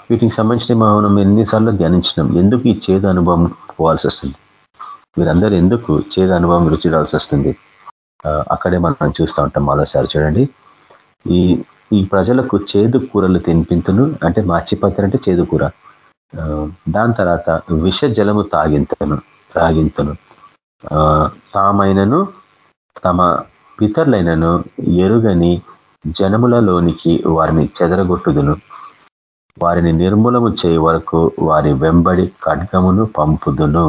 వీటికి సంబంధించిన మనం ఎన్నిసార్లు ధ్యానించినాం? ఎందుకు ఈ చేదు అనుభవం పోవాల్సి వస్తుంది? మీరందరూ ఎందుకు చేదు అనుభవం రుచి రావాల్సి వస్తుంది? అక్కడే మనం చూస్తూ ఉంటాం మరోసారి చూడండి. ఈ ఈ ప్రజలకు చేదు కూరలు తినిపింతును అంటే మార్చిపత్ర అంటే చేదు కూర. దాని తర్వాత విష జలము తాగింతను తాగింతను. తామైనను తమ పితరులైనను ఎరుగని జనములలోనికి వారిని చెదరగొట్టుదును. వారిని నిర్మూలము చేయ వరకు వారి వెంబడి ఖడ్గమును పంపుదును.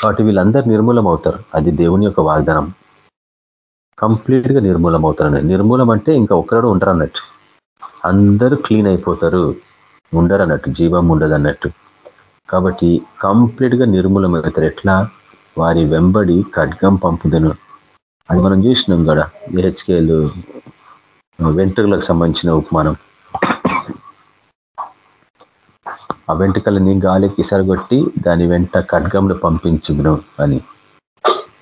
కాబట్టి వీళ్ళందరూ నిర్మూలం అవుతారు అది దేవుని యొక్క వాగ్దానం. కంప్లీట్గా నిర్మూలం అవుతారు నిర్మూలం అంటే ఇంకా ఒకరు ఉండరు అన్నట్టు అందరూ క్లీన్ అయిపోతారు. ఉండరు అన్నట్టు జీవం ఉండదు అన్నట్టు కాబట్టి కంప్లీట్గా నిర్మూలం అవుతారు ఎట్లా? వారి వెంబడి ఖడ్గం పంపుదను. అది మనం చూసినాం కదా ఏహెచ్కేలు వెంట్రుకలకు సంబంధించిన ఉపమానం. ఆ వెంట్రుకలని గాలికి సరగొట్టి దాని వెంట ఖడ్గంలో పంపించును అని.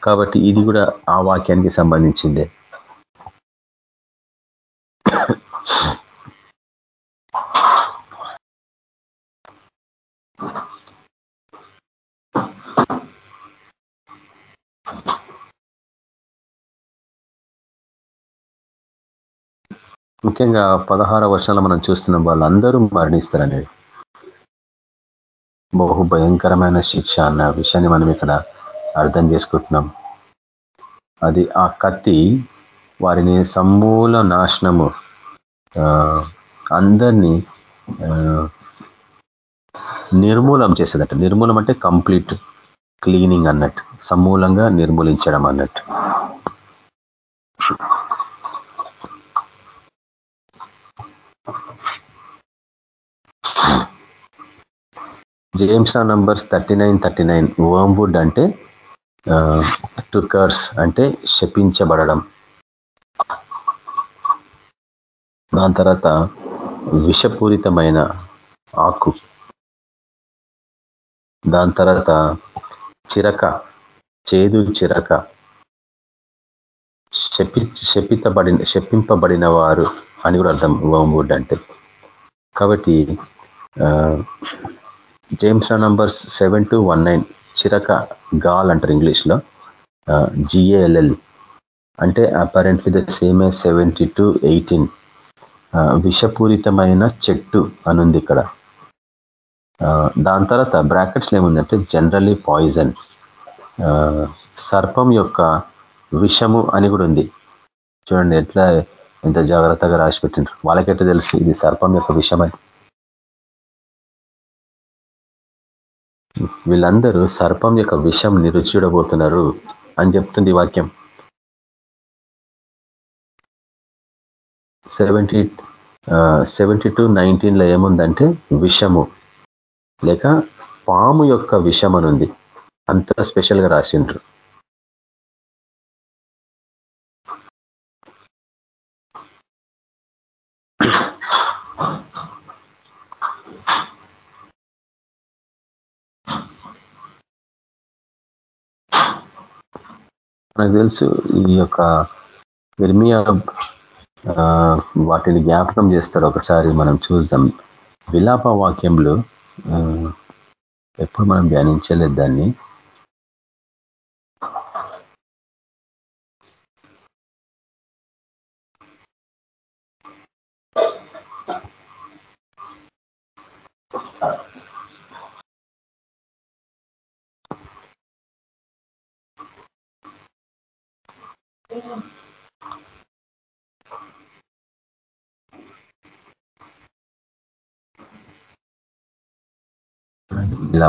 కాబట్టి ఇది కూడా ఆ వాక్యానికి సంబంధించిందే. ముఖ్యంగా పదహార వర్షాలు మనం చూస్తున్నాం వాళ్ళందరూ మరణిస్తారనేది. బహు భయంకరమైన శిక్ష అన్న విషయాన్ని మనం ఇక్కడ అర్థం చేసుకుంటున్నాం. అది ఆ కత్తి వారిని సమూల నాశనము అందరినీ నిర్మూలం చేసేదట. నిర్మూలం అంటే కంప్లీట్ క్లీనింగ్ అన్నట్టు సమూలంగా నిర్మూలించడం అన్నట్టు. James Numbers thirty nine thirty nine wormwood అంటే టు కర్స్ అంటే శపించబడడం. దాని తర్వాత విషపూరితమైన ఆకు. దాని తర్వాత చిరక చేదు చిరక. శపి శపితబడిన శపింపబడిన వారు అని కూడా అర్థం వుడ్ అంటే. కాబట్టి James numbers seven two one nine చిరక gall అంటారు ఇంగ్లీష్లో. జిఏఎల్ఎల్ అంటే apparently the same A seventy two eighteen విషపూరితమైన చెట్టు అనుంది ఇక్కడ. దాని తర్వాత బ్రాకెట్స్లో ఏముందంటే జనరలీ పాయిజన్ సర్పం యొక్క విషము అని కూడా ఉంది. చూడండి ఎట్లా ఎంత జాగ్రత్తగా రాసి పెట్టిండ్రు వాళ్ళకెట్లా తెలుసు ఇది సర్పం యొక్క విషమని. వీళ్ళందరూ సర్పం యొక్క విషం నిరుచూడబోతున్నారు అని చెప్తుంది వాక్యం. సెవెంటీ సెవెంటీ టు నైన్టీన్లో ఏముందంటే విషము లేక పాము యొక్క విషం అనుంది అంత స్పెషల్గా రాసిండ్రు. నాకు తెలుసు. ఈ యొక్క ఇర్మియా వాటిని జ్ఞాపకం చేస్తారు ఒకసారి మనం చూద్దాం. విలాప వాక్యంలో ఎప్పుడు మనం ధ్యానించలేదు దాన్ని.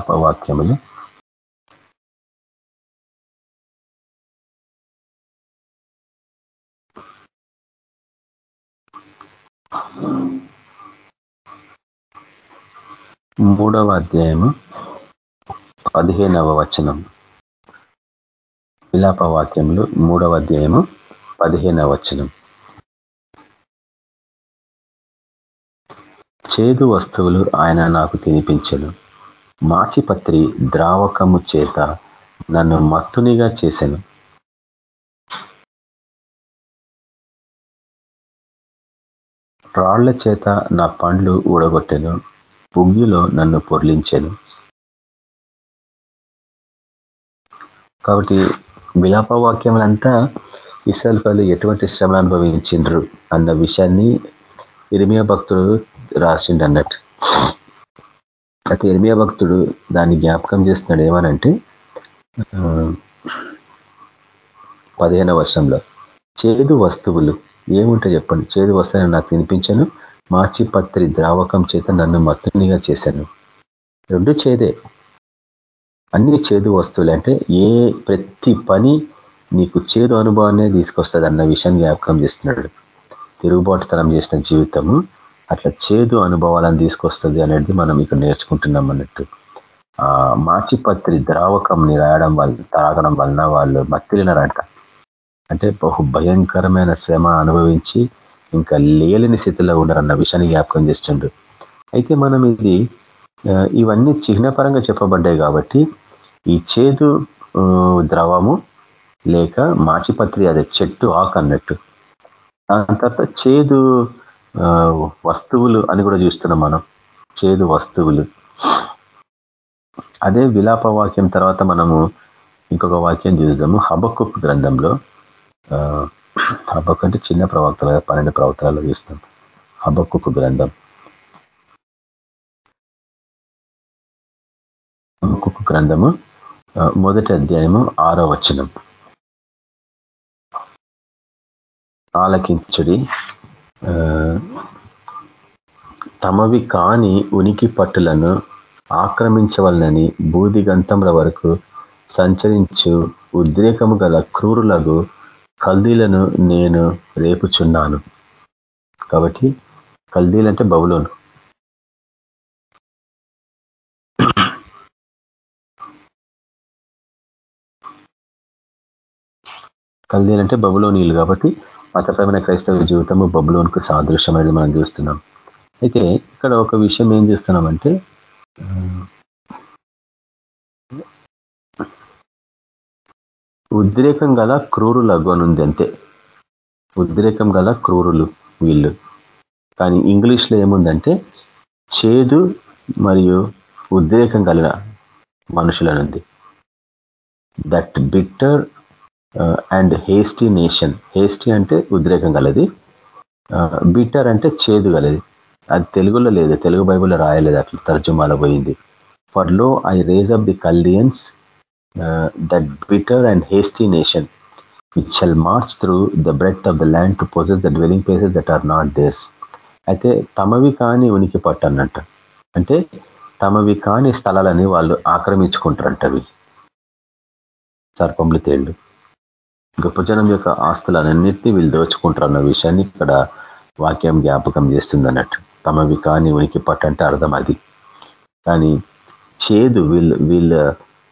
వాక్యములు మూడవ అధ్యాయము పదిహేనవ వచనం. విలాప వాక్యములు మూడవ అధ్యాయము పదిహేనవ వచనం. చేదు వస్తువులు ఆయన నాకు తినిపించను. మాచిపత్రి ద్రావకము చేత నన్ను మత్తునిగా చేశాను రాళ్ళ చేత నా పండ్లు ఊడగొట్టెను. పుగ్గిలో నన్ను పొర్లించాను. కాబట్టి విలాప వాక్యములంతా ఇసల్పలు ఎటువంటి శ్రమ అనుభవించిండ్రు అన్న విషయాన్ని ఇరిమియా భక్తుడు రాసిండు అన్నట్టు అయితే ఎర్మియా భక్తుడు దాన్ని జ్ఞాపకం చేస్తున్నాడు ఏమనంటే పదిహేన వర్షంలో చేదు వస్తువులు ఏముంటాయి చెప్పండి. చేదు వస్తువులు నాకు తినిపించాను మార్చిపత్రి ద్రావకం చేత నన్ను మత్తునిగా చేశాను. రెండు చేదే. అన్ని చేదు వస్తువులు అంటే ఏ ప్రతి పని నీకు చేదు అనుభవాన్ని తీసుకొస్తుంది అన్న విషయాన్ని జ్ఞాపకం చేస్తున్నాడు. తిరుగుబాటుతనం చేసిన జీవితము అట్లా చేదు అనుభవాలను తీసుకొస్తుంది అనేది మనం ఇక్కడ నేర్చుకుంటున్నాం అన్నట్టు. ఆ మాచిపత్రి ద్రావకంని రాయడం వల్ల తాగడం వలన వాళ్ళు మత్తిలినారంట అంటే బహు భయంకరమైన శ్రమ అనుభవించి ఇంకా లేలిని స్థితిలో ఉన్నారన్న విషయాన్ని జ్ఞాపకం చేస్తుండ్రు అయితే మనం ఇది ఇవన్నీ చిహ్నపరంగా చెప్పబడ్డాయి కాబట్టి ఈ చేదు ద్రవము లేక మాచిపత్రి అదే చెట్టు ఆకు అన్నట్టు. దాని తర్వాత చేదు వస్తువులు అని కూడా చూస్తున్నాం మనం. చేదు వస్తువులు. అదే విలాప వాక్యం తర్వాత మనము ఇంకొక వాక్యం చూద్దాము. హబక్కు గ్రంథంలో హబక్ అంటే చిన్న ప్రవక్తలుగా పన్నెండు ప్రవక్తలలో చూస్తాం. హబక్కు గ్రంథం. హబక్కు గ్రంథము మొదటి అధ్యాయము ఆరో వచనం. ఆలకించుడి. తమవి కాని ఉనికి పట్టులను ఆక్రమించవలనని బూదిగంతముల వరకు సంచరించు ఉద్రేకము గల క్రూరులకు కల్దీలను నేను రేపుచున్నాను. కాబట్టి కల్దీలంటే బబులోను. కల్దీలంటే బబులోనీయులు కాబట్టి మతపరమైన క్రైస్తవ జీవితము బబులోన్కు సాదృశ్యమైనది మనం చూస్తున్నాం. అయితే ఇక్కడ ఒక విషయం ఏం చూస్తున్నామంటే ఉద్రేకం గల క్రూరులు అగ్గనుంది అంతే. ఉద్రేకం గల క్రూరులు వీళ్ళు. కానీ ఇంగ్లీష్లో ఏముందంటే చేదు మరియు ఉద్రేకం కలిగిన మనుషులనుంది. That bitter and hasty nation hasty అంటే ఉద్రేకం గలది. బిట్టర్ అంటే చేదు గలది. అది తెలుగులో లేదు. తెలుగు బైబుల్లో రాయలేదు అట్లా తర్జుమాలో పోయింది. For lo I raise up the Chaldeans that bitter and hasty nation which shall march through the breadth of the land to possess the dwelling places that are not theirs అయితే తమవి కాని ఉనికి పట్టన్నట్ట అంటే తమవి కాని స్థలాలని వాళ్ళు ఆక్రమించుకుంటారంటవి సర్పంలు తేళ్ళు. గొప్ప జనం యొక్క ఆస్తులన్నింటినీ వీళ్ళు దోచుకుంటారు అన్న విషయాన్ని ఇక్కడ వాక్యం జ్ఞాపకం చేస్తుంది అన్నట్టు తమవి కాని ఉనికి పట్టంటే అర్థం అది. కానీ చేదు వీళ్ళు వీళ్ళ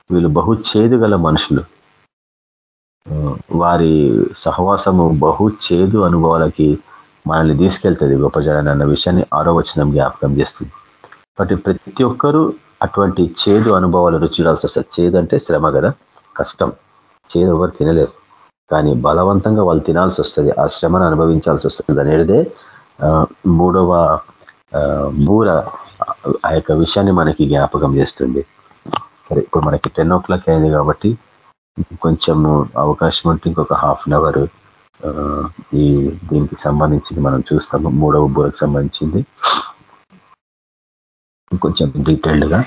వీళ్ళు బహు చేదు గల మనుషులు. వారి సహవాసము బహు చేదు అనుభవాలకి మనల్ని తీసుకెళ్తుంది గొప్ప జనాన్ని అన్న విషయాన్ని ఆరోవచనం జ్ఞాపకం చేస్తుంది. కాబట్టి ప్రతి ఒక్కరూ అటువంటి చేదు అనుభవాలు రుచి చూడాల్సి వస్తుంది. చేదు అంటే శ్రమ కదా కష్టం. చేదు ఎవరు తినలేరు. కానీ బలవంతంగా వాళ్ళు తినాల్సి వస్తుంది ఆ శ్రమను అనుభవించాల్సి వస్తుంది అనేదే మూడవ బూర ఆ యొక్క విషయాన్ని మనకి జ్ఞాపకం చేస్తుంది. సరే ఇప్పుడు మనకి టెన్ ఓ క్లాక్ అయింది కాబట్టి కొంచెము అవకాశం ఉంటే ఇంకొక హాఫ్ అన్ అవర్ ఈ దీనికి సంబంధించింది మనం చూస్తాము మూడవ బూరకు సంబంధించింది. కొంచెం డీటెయిల్డ్గా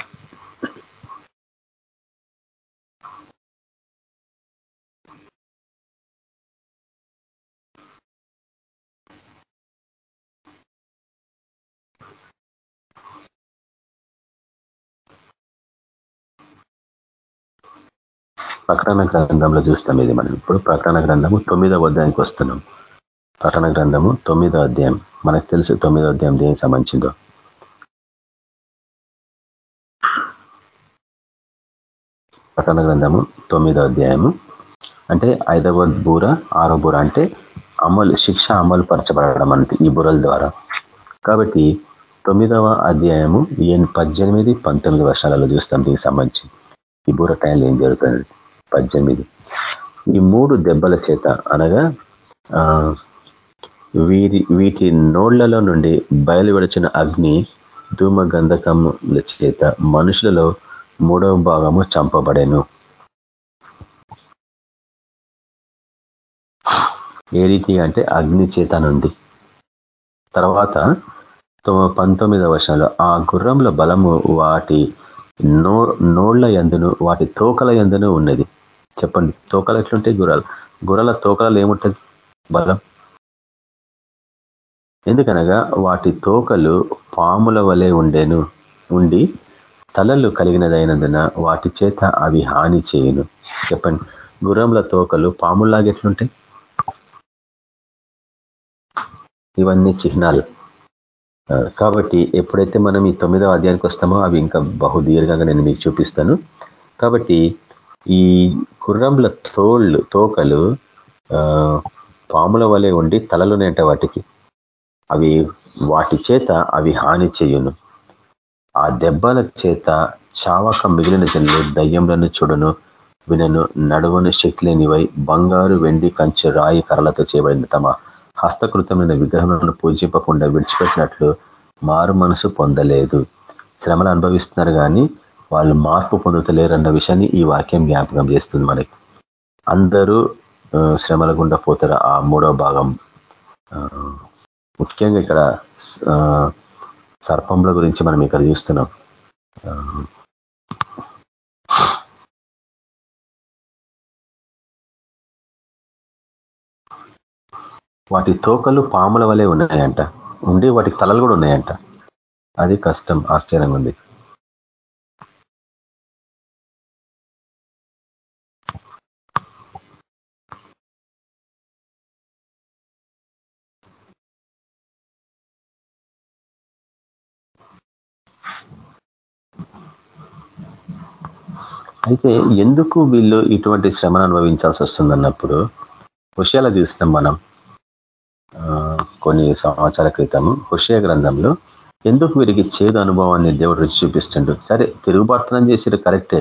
ప్రకటన గ్రంథంలో చూస్తాం ఇది మనం. ఇప్పుడు ప్రకటన గ్రంథము తొమ్మిదవ అధ్యాయానికి వస్తున్నాం. ప్రకటన గ్రంథము తొమ్మిదో అధ్యాయం. మనకు తెలుసు తొమ్మిదో అధ్యాయం దేనికి సంబంధించిందో? ప్రకటన గ్రంథము తొమ్మిదో అధ్యాయము. అంటే ఐదవ బూర ఆరో బూర అంటే అమలు శిక్ష అమలు పరచబడడం అంటే ఈ బురల ద్వారా. కాబట్టి తొమ్మిదవ అధ్యాయము పద్దెనిమిది పంతొమ్మిది వర్షాలలో చూస్తాం దీనికి సంబంధించి. ఈ బూర టైంలో ఏం జరుగుతుంది? పద్దెనిమిది ఈ మూడు దెబ్బల చేత అనగా వీరి వీటి నోళ్ళలో నుండి బయలువెడిచిన అగ్ని ధూమ గంధకముల చేత మనుషులలో మూడవ భాగము చంపబడేను. ఏ రీతి అంటే అగ్ని చేతనుంది తర్వాత పంతొమ్మిదవ వర్షంలో ఆ గుర్రంల బలము వాటి నో నోళ్ళ ఎందును వాటి తోకల ఎందును ఉన్నది. చెప్పండి. తోకలు ఎట్లుంటాయి? గుర్రాలు. గుర్రాల తోకలలో ఏముంటుంది? బలం. ఎందుకనగా వాటి తోకలు పాముల వలె ఉండేను. ఉండి తలలు కలిగినదైనందున వాటి చేత అవి హాని చేయును. చెప్పండి. గుర్రంల తోకలు పాముల్లాగా ఎట్లుంటాయి? ఇవన్నీ చిహ్నాలు. కాబట్టి ఎప్పుడైతే మనం ఈ తొమ్మిదవ అధ్యాయానికి వస్తామో అవి ఇంకా బహుదీర్ఘంగా నేను మీకు చూపిస్తాను. కాబట్టి ఈ గుర్రంల తోళ్ళు తోకలు పాముల వలె ఉండి తలలునేట వాటికి. అవి వాటి చేత అవి హాని చేయును. ఆ దెబ్బల చేత చావక మిగిలిన జనులు దయ్యంలను చూడను వినను నడువను శక్తి లేనివై బంగారు వెండి కంచె రాయి కర్రలతో చేయబడిన తమ హస్తకృతమైన విగ్రహములను పూజింపకుండా విడిచిపెట్టినట్లు మారు మనసు పొందలేదు. శ్రమలు అనుభవిస్తున్నారు కానీ వాళ్ళు మార్పు పొందుతలేరన్న విషయాన్ని ఈ వాక్యం జ్ఞాపకం చేస్తుంది మనకి. అందరూ శ్రమల గుండా పోతారు ఆ మూడో భాగం. ముఖ్యంగా ఇక్కడ సర్పంల గురించి మనం ఇక్కడ చూస్తున్నాం. వాటి తోకలు పాముల వలె ఉన్నాయంట. ఉండి వాటికి తలలు కూడా ఉన్నాయంట. అది కష్టం ఆశ్చర్యంగా ఉంది. అయితే ఎందుకు వీళ్ళు ఇటువంటి శ్రమను అనుభవించాల్సి వస్తుందన్నప్పుడు హుషయాల చూస్తున్నాం మనం కొన్ని సంవత్సరాల క్రితము హుషయ గ్రంథంలో ఎందుకు వీరికి చేదు అనుభవాన్ని దేవుడు రుచి చూపిస్తుండు? సరే తిరుగుబాటుతనం చేసేది కరెక్టే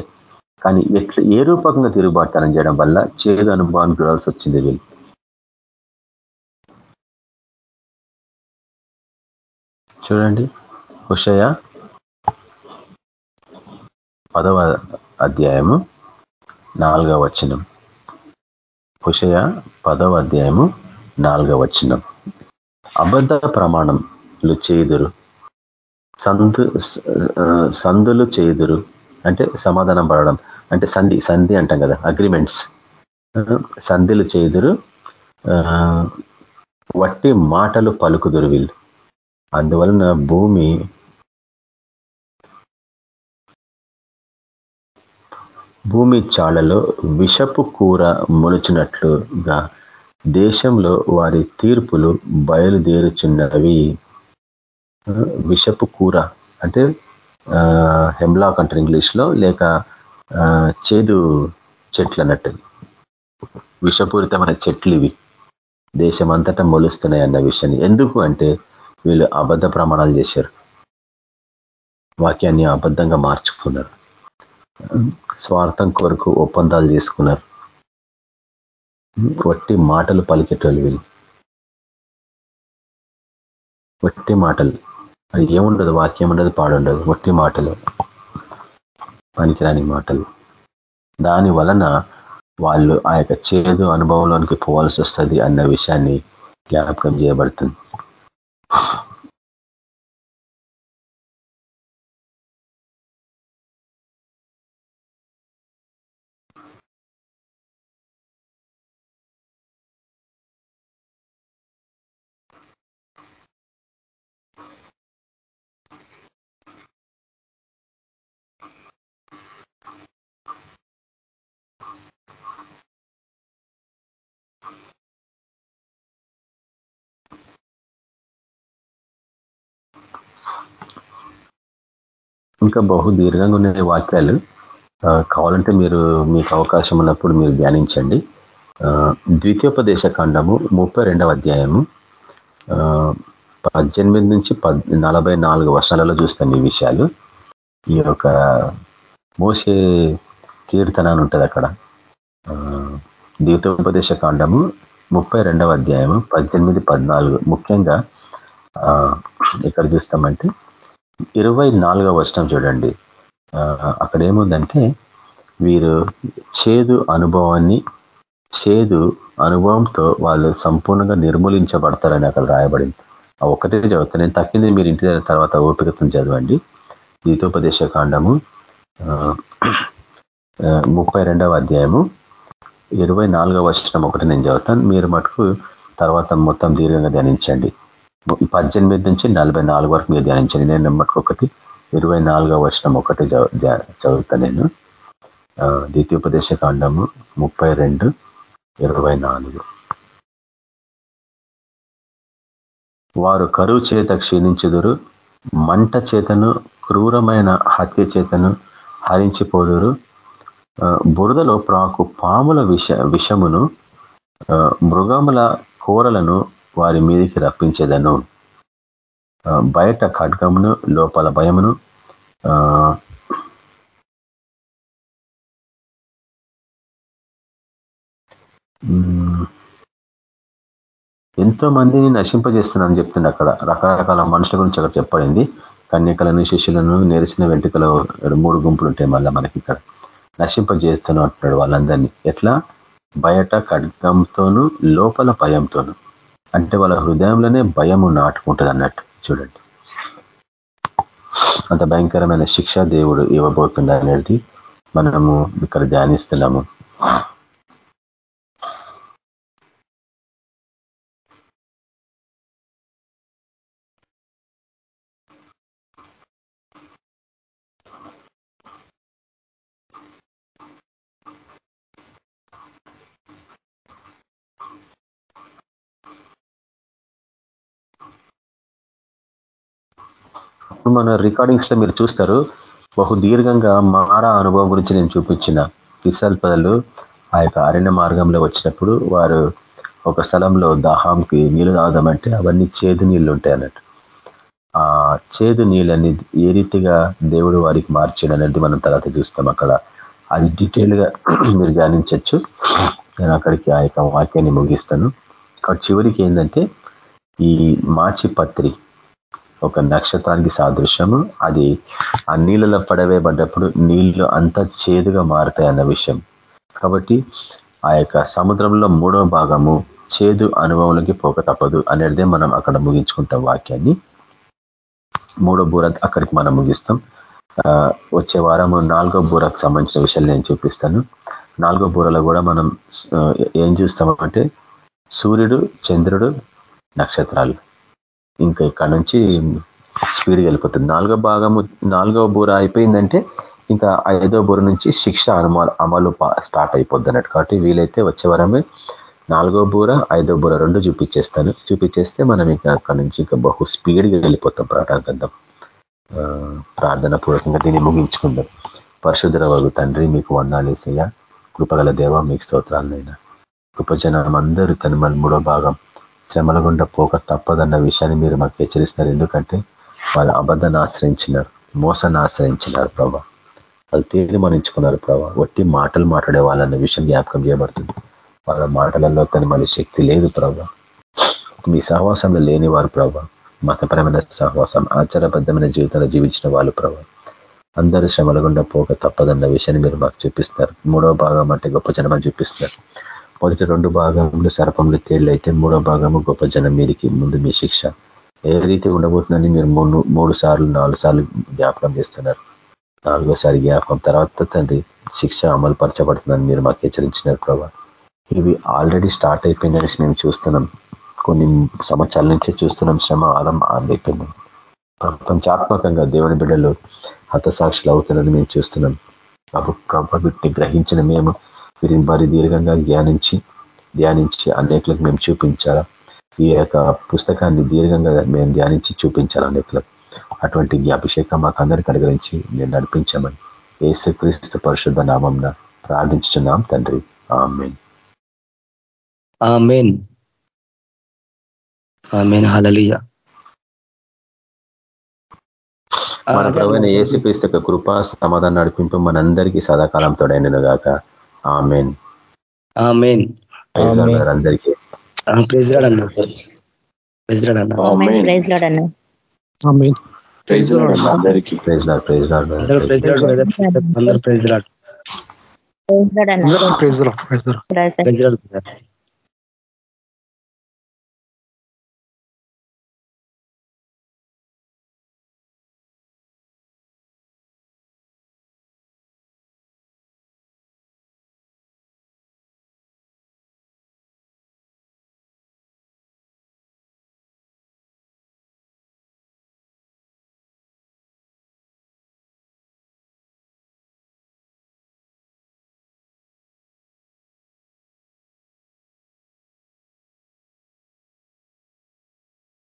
కానీ ఎట్లా ఏ రూపకంగా తిరుగుబాటుతనం చేయడం వల్ల చేదు అనుభవాన్ని చూడాల్సి వచ్చింది వీళ్ళు? చూడండి హుషయ పదవ అధ్యాయము నాలుగవ వచనం హుషయ పదవ అధ్యాయము నాలుగవ వచనం అబద్ధ ప్రమాణంలు చేదురు సందు సందులు చేదురు అంటే సమాధానం పడడం. అంటే సంధి సంధి అంటాం కదా అగ్రిమెంట్స్ సంధిలు చేదురు వట్టి మాటలు పలుకుదురు వీళ్ళు. అందువలన భూమి భూమి చాళలో విషపు కూర మొలిచినట్లుగా దేశంలో వారి తీర్పులు బయలుదేరుచున్నవి. విషపు కూర అంటే హెమ్లాక్ అంటారు ఇంగ్లీష్లో లేక చేదు చెట్లు అన్నట్టు విషపూరితమైన చెట్లు ఇవి దేశం అంతటా మొలుస్తున్నాయి అన్న విషయాన్ని. ఎందుకు అంటే వీళ్ళు అబద్ధ ప్రమాణాలు చేశారు. వాక్యాన్ని అబద్ధంగా మార్చుకున్నారు. స్వార్థం కొరకు ఒప్పందాలు చేసుకున్నారు. వట్టి మాటలు పలికేటోళ్ళు వీళ్ళు. వట్టి మాటలు. అది ఏముండదు వాక్యం ఉండదు పాడుండదు వట్టి మాటలు. పనికిరాని మాటలు. దాని వలన వాళ్ళు ఆ యొక్క చేదు అనుభవంలోనికి పోవాల్సి వస్తుంది అన్న విషయాన్ని జ్ఞాపకం చేయబడుతుంది. ఇంకా బహు దీర్ఘంగా ఉండే వాక్యాలు. కావాలంటే మీరు మీకు అవకాశం ఉన్నప్పుడు మీరు ధ్యానించండి. ద్వితీయోపదేశ ఖండము ముప్పై రెండవ అధ్యాయము. పద్దెనిమిది నుంచి పద్ నలభై నాలుగు వర్షాలలో చూస్తాం ఈ విషయాలు. ఈ యొక్క మోసే కీర్తన అని ఉంటుంది అక్కడ. ద్వితోపదేశ కాండము ముప్పై రెండవ అధ్యాయము పద్దెనిమిది పద్నాలుగు. ముఖ్యంగా ఇక్కడ చూస్తామంటే ఇరవై నాలుగవ వర్షం చూడండి. అక్కడ ఏముందంటే వీరు చేదు అనుభవాన్ని చేదు అనుభవంతో వాళ్ళు సంపూర్ణంగా నిర్మూలించబడతారని అక్కడ రాయబడింది. ఆ ఒకటే చదువుతా నేను తక్కింది మీరు ఇంటి దగ్గర తర్వాత ఓపికతో చదవండి. గీతోపదేశ కాండము ముప్పై రెండవ అధ్యాయము ఇరవై నాలుగవ వర్షం ఒకటి నేను చదువుతాను. మీరు మటుకు తర్వాత మొత్తం దీర్ఘంగా ధ్యానించండి. పద్దెనిమిది నుంచి నలభై నాలుగు వరకు మీరు ధ్యానించండి. నేను నెంబర్ ఒకటి ఇరవై నాలుగవ వర్షం ఒకటి చదువుతాను నేను. ద్వితీయోపదేశ కాండము ముప్పై రెండు ఇరవై నాలుగు. వారు కరువు చేత క్షీణించుదురు మంట చేతను క్రూరమైన హత్య చేతను హరించిపోదురు. బురదలో ప్రాకు పాముల విష విషమును మృగముల కూరలను వారి మీదకి రప్పించేదను. బయట ఖడ్గమును లోపల భయమును ఎంతో మందిని నశింపజేస్తున్నానని చెప్తుంది అక్కడ. రకరకాల మనుషుల గురించి అక్కడ చెప్పబడింది. కన్యకలను శిష్యులను నెరిసిన వెంట్రుకలు మూడు గుంపులు ఉంటాయి మళ్ళీ మనకి ఇక్కడ. నశింపజేస్తూనే అంటున్నాడు వాళ్ళందరినీ. ఎట్లా? బయట ఖడ్గంతోనూ లోపల భయంతోనూ. అంటే వాళ్ళ హృదయంలోనే భయము నాటుకుంటుంది అన్నట్టు చూడండి. అంత భయంకరమైన శిక్ష దేవుడు ఇవ్వబోతుంది అనేది మనము ఇక్కడ ధ్యానిస్తున్నాము. మన రికార్డింగ్స్లో మీరు చూస్తారు బహు దీర్ఘంగా మారా అనుభవం గురించి నేను చూపించిన ఇసల్ పదలు ఆ యొక్క అరణ్య మార్గంలో వచ్చినప్పుడు వారు ఒక స్థలంలో దాహాంకి నీళ్ళు తాగదామంటే అవన్నీ చేదు నీళ్ళు ఉంటాయి అన్నట్టు. ఆ చేదు నీళ్ళని ఏ రీతిగా దేవుడు వారికి మార్చాడు అనేది మనం తర్వాత చూస్తాం అక్కడ. అది డీటెయిల్గా మీరు ధ్యానించవచ్చు నేను అక్కడికి ఆ యొక్క వాక్యాన్ని ముగిస్తాను. కాబట్టి చివరికి ఏంటంటే ఈ మాచి పత్రి ఒక నక్షత్రానికి సాదృశ్యము. అది ఆ నీళ్ళలో పడవేయబడ్డప్పుడు నీళ్ళు అంత చేదుగా మారుతాయి అన్న విషయం. కాబట్టి ఆ యొక్క సముద్రంలో మూడో భాగము చేదు అనుభవంలోకి పోక తప్పదు అనేది మనం అక్కడ ముగించుకుంటాం వాక్యాన్ని. మూడో బూర అక్కడికి మనం ముగిస్తాం. వచ్చే వారము నాలుగో బూరకు సంబంధించిన విషయాలు నేను చూపిస్తాను. నాలుగో బూరలో కూడా మనం ఏం చూస్తామంటే సూర్యుడు చంద్రుడు నక్షత్రాలు. ఇంకా ఇక్కడ నుంచి స్పీడ్గా వెళ్ళిపోతుంది. నాలుగో భాగము నాలుగవ బూర అయిపోయిందంటే ఇంకా ఐదో బూర నుంచి శిక్ష అనుమాలు అమలు స్టార్ట్ అయిపోద్ది అన్నట్టు. కాబట్టి వీలైతే వచ్చే వరమే నాలుగో బూర ఐదో బూర రెండు చూపించేస్తాను. చూపించేస్తే మనం ఇంకా అక్కడ నుంచి ఇంకా బహు స్పీడ్గా వెళ్ళిపోతాం. ప్రాటాంతం ప్రార్థన పూర్వకంగా దీన్ని ముగించుకుందాం. పరశుధర వరకు తండ్రి మీకు వందాలేసయ్య కృపగల దేవ మీకు స్తోత్రాలనైనా కృపజనం అందరూ తన మూడో భాగం శ్రమల గుండా పోక తప్పదన్న విషయాన్ని మీరు మాకు హెచ్చరిస్తున్నారు. ఎందుకంటే వాళ్ళు అబద్ధాన్ని ఆశ్రయించినారు మోసాన్ని ఆశ్రయించినారు ప్రభా. వాళ్ళు తీర్మానించుకున్నారు ప్రభా. ఒట్టి మాటలు మాట్లాడే వాళ్ళన్న విషయం జ్ఞాపకం చేయబడుతుంది. వాళ్ళ మాటలలో తన మళ్ళీ శక్తి లేదు ప్రభా. మీ సహవాసంలో లేని వారు ప్రభా. మతపరమైన సహవాసం ఆచారబద్ధమైన జీవితంలో జీవించిన వాళ్ళు ప్రభా. అందరూ శ్రమల గుండా పోక తప్పదన్న విషయాన్ని మీరు మాకు చూపిస్తారు మూడో భాగం అంటే గొప్ప జనమని చూపిస్తారు మొదటి రెండు భాగంలో సర్పంలో తేళ్ళైతే మూడో భాగము గొప్ప జనం మీదకి ముందు మీ శిక్ష ఏ రీతి ఉండబోతుందని మీరు మూడు మూడు సార్లు నాలుగు సార్లు జ్ఞాపకం చేస్తున్నారు నాలుగోసారి జ్ఞాపకం తర్వాత తండ్రి శిక్ష అమలు పరచబడుతుందని మీరు మాకు హెచ్చరించినారు ప్రభా ఇవి ఆల్రెడీ స్టార్ట్ అయిపోయిందని మేము చూస్తున్నాం కొన్ని సంవత్సరాల నుంచే చూస్తున్నాం శ్రమ ఆదం ఆందైపోయింది ప్రపంచాత్మకంగా దేవుని బిడ్డలు హతసాక్షులు అవుతున్నది మేము చూస్తున్నాం ప్రభు వీటిని గ్రహించిన మేము వీరిని మరి దీర్ఘంగా ధ్యానించి ధ్యానించి అనేకులకు మేము చూపించాలా? ఈ యొక్క పుస్తకాన్ని దీర్ఘంగా మేము ధ్యానించి చూపించాలి అనేకులకు? అటువంటి అభిషేకం మాకు అందరికీ అనుగ్రహించి నేను నడిపించామని ఏసుక్రీస్తు పరిశుద్ధ నామం ప్రార్థించున్నాం తండ్రి. ఆమెన్. ఆమెన్. ఆమెన్. హలలియ మన ప్రవీణ ఏసుక్రీస్తు యొక్క కృప సమాధానం నడిపింపు మనందరికీ సదాకాలం తోడైనను గాక. ఆమెన్. ఆమెన్. అందరికీ. ప్రైజ్ రాడ్ అన్న. ప్రైజ్ రాడ్ అన్న. ప్రైజ్ లాడ్ అన్న. ప్రైజ్ అందరికీ. ప్రైజ్ లాడ్ ప్రైజ్ లాడ్ అందరూ ప్రైజ్ రాడ్ అందరూ ప్రైజ్ రాడ్ ప్రైజ్ లాడ్ అన్న. Praise praise praise Lord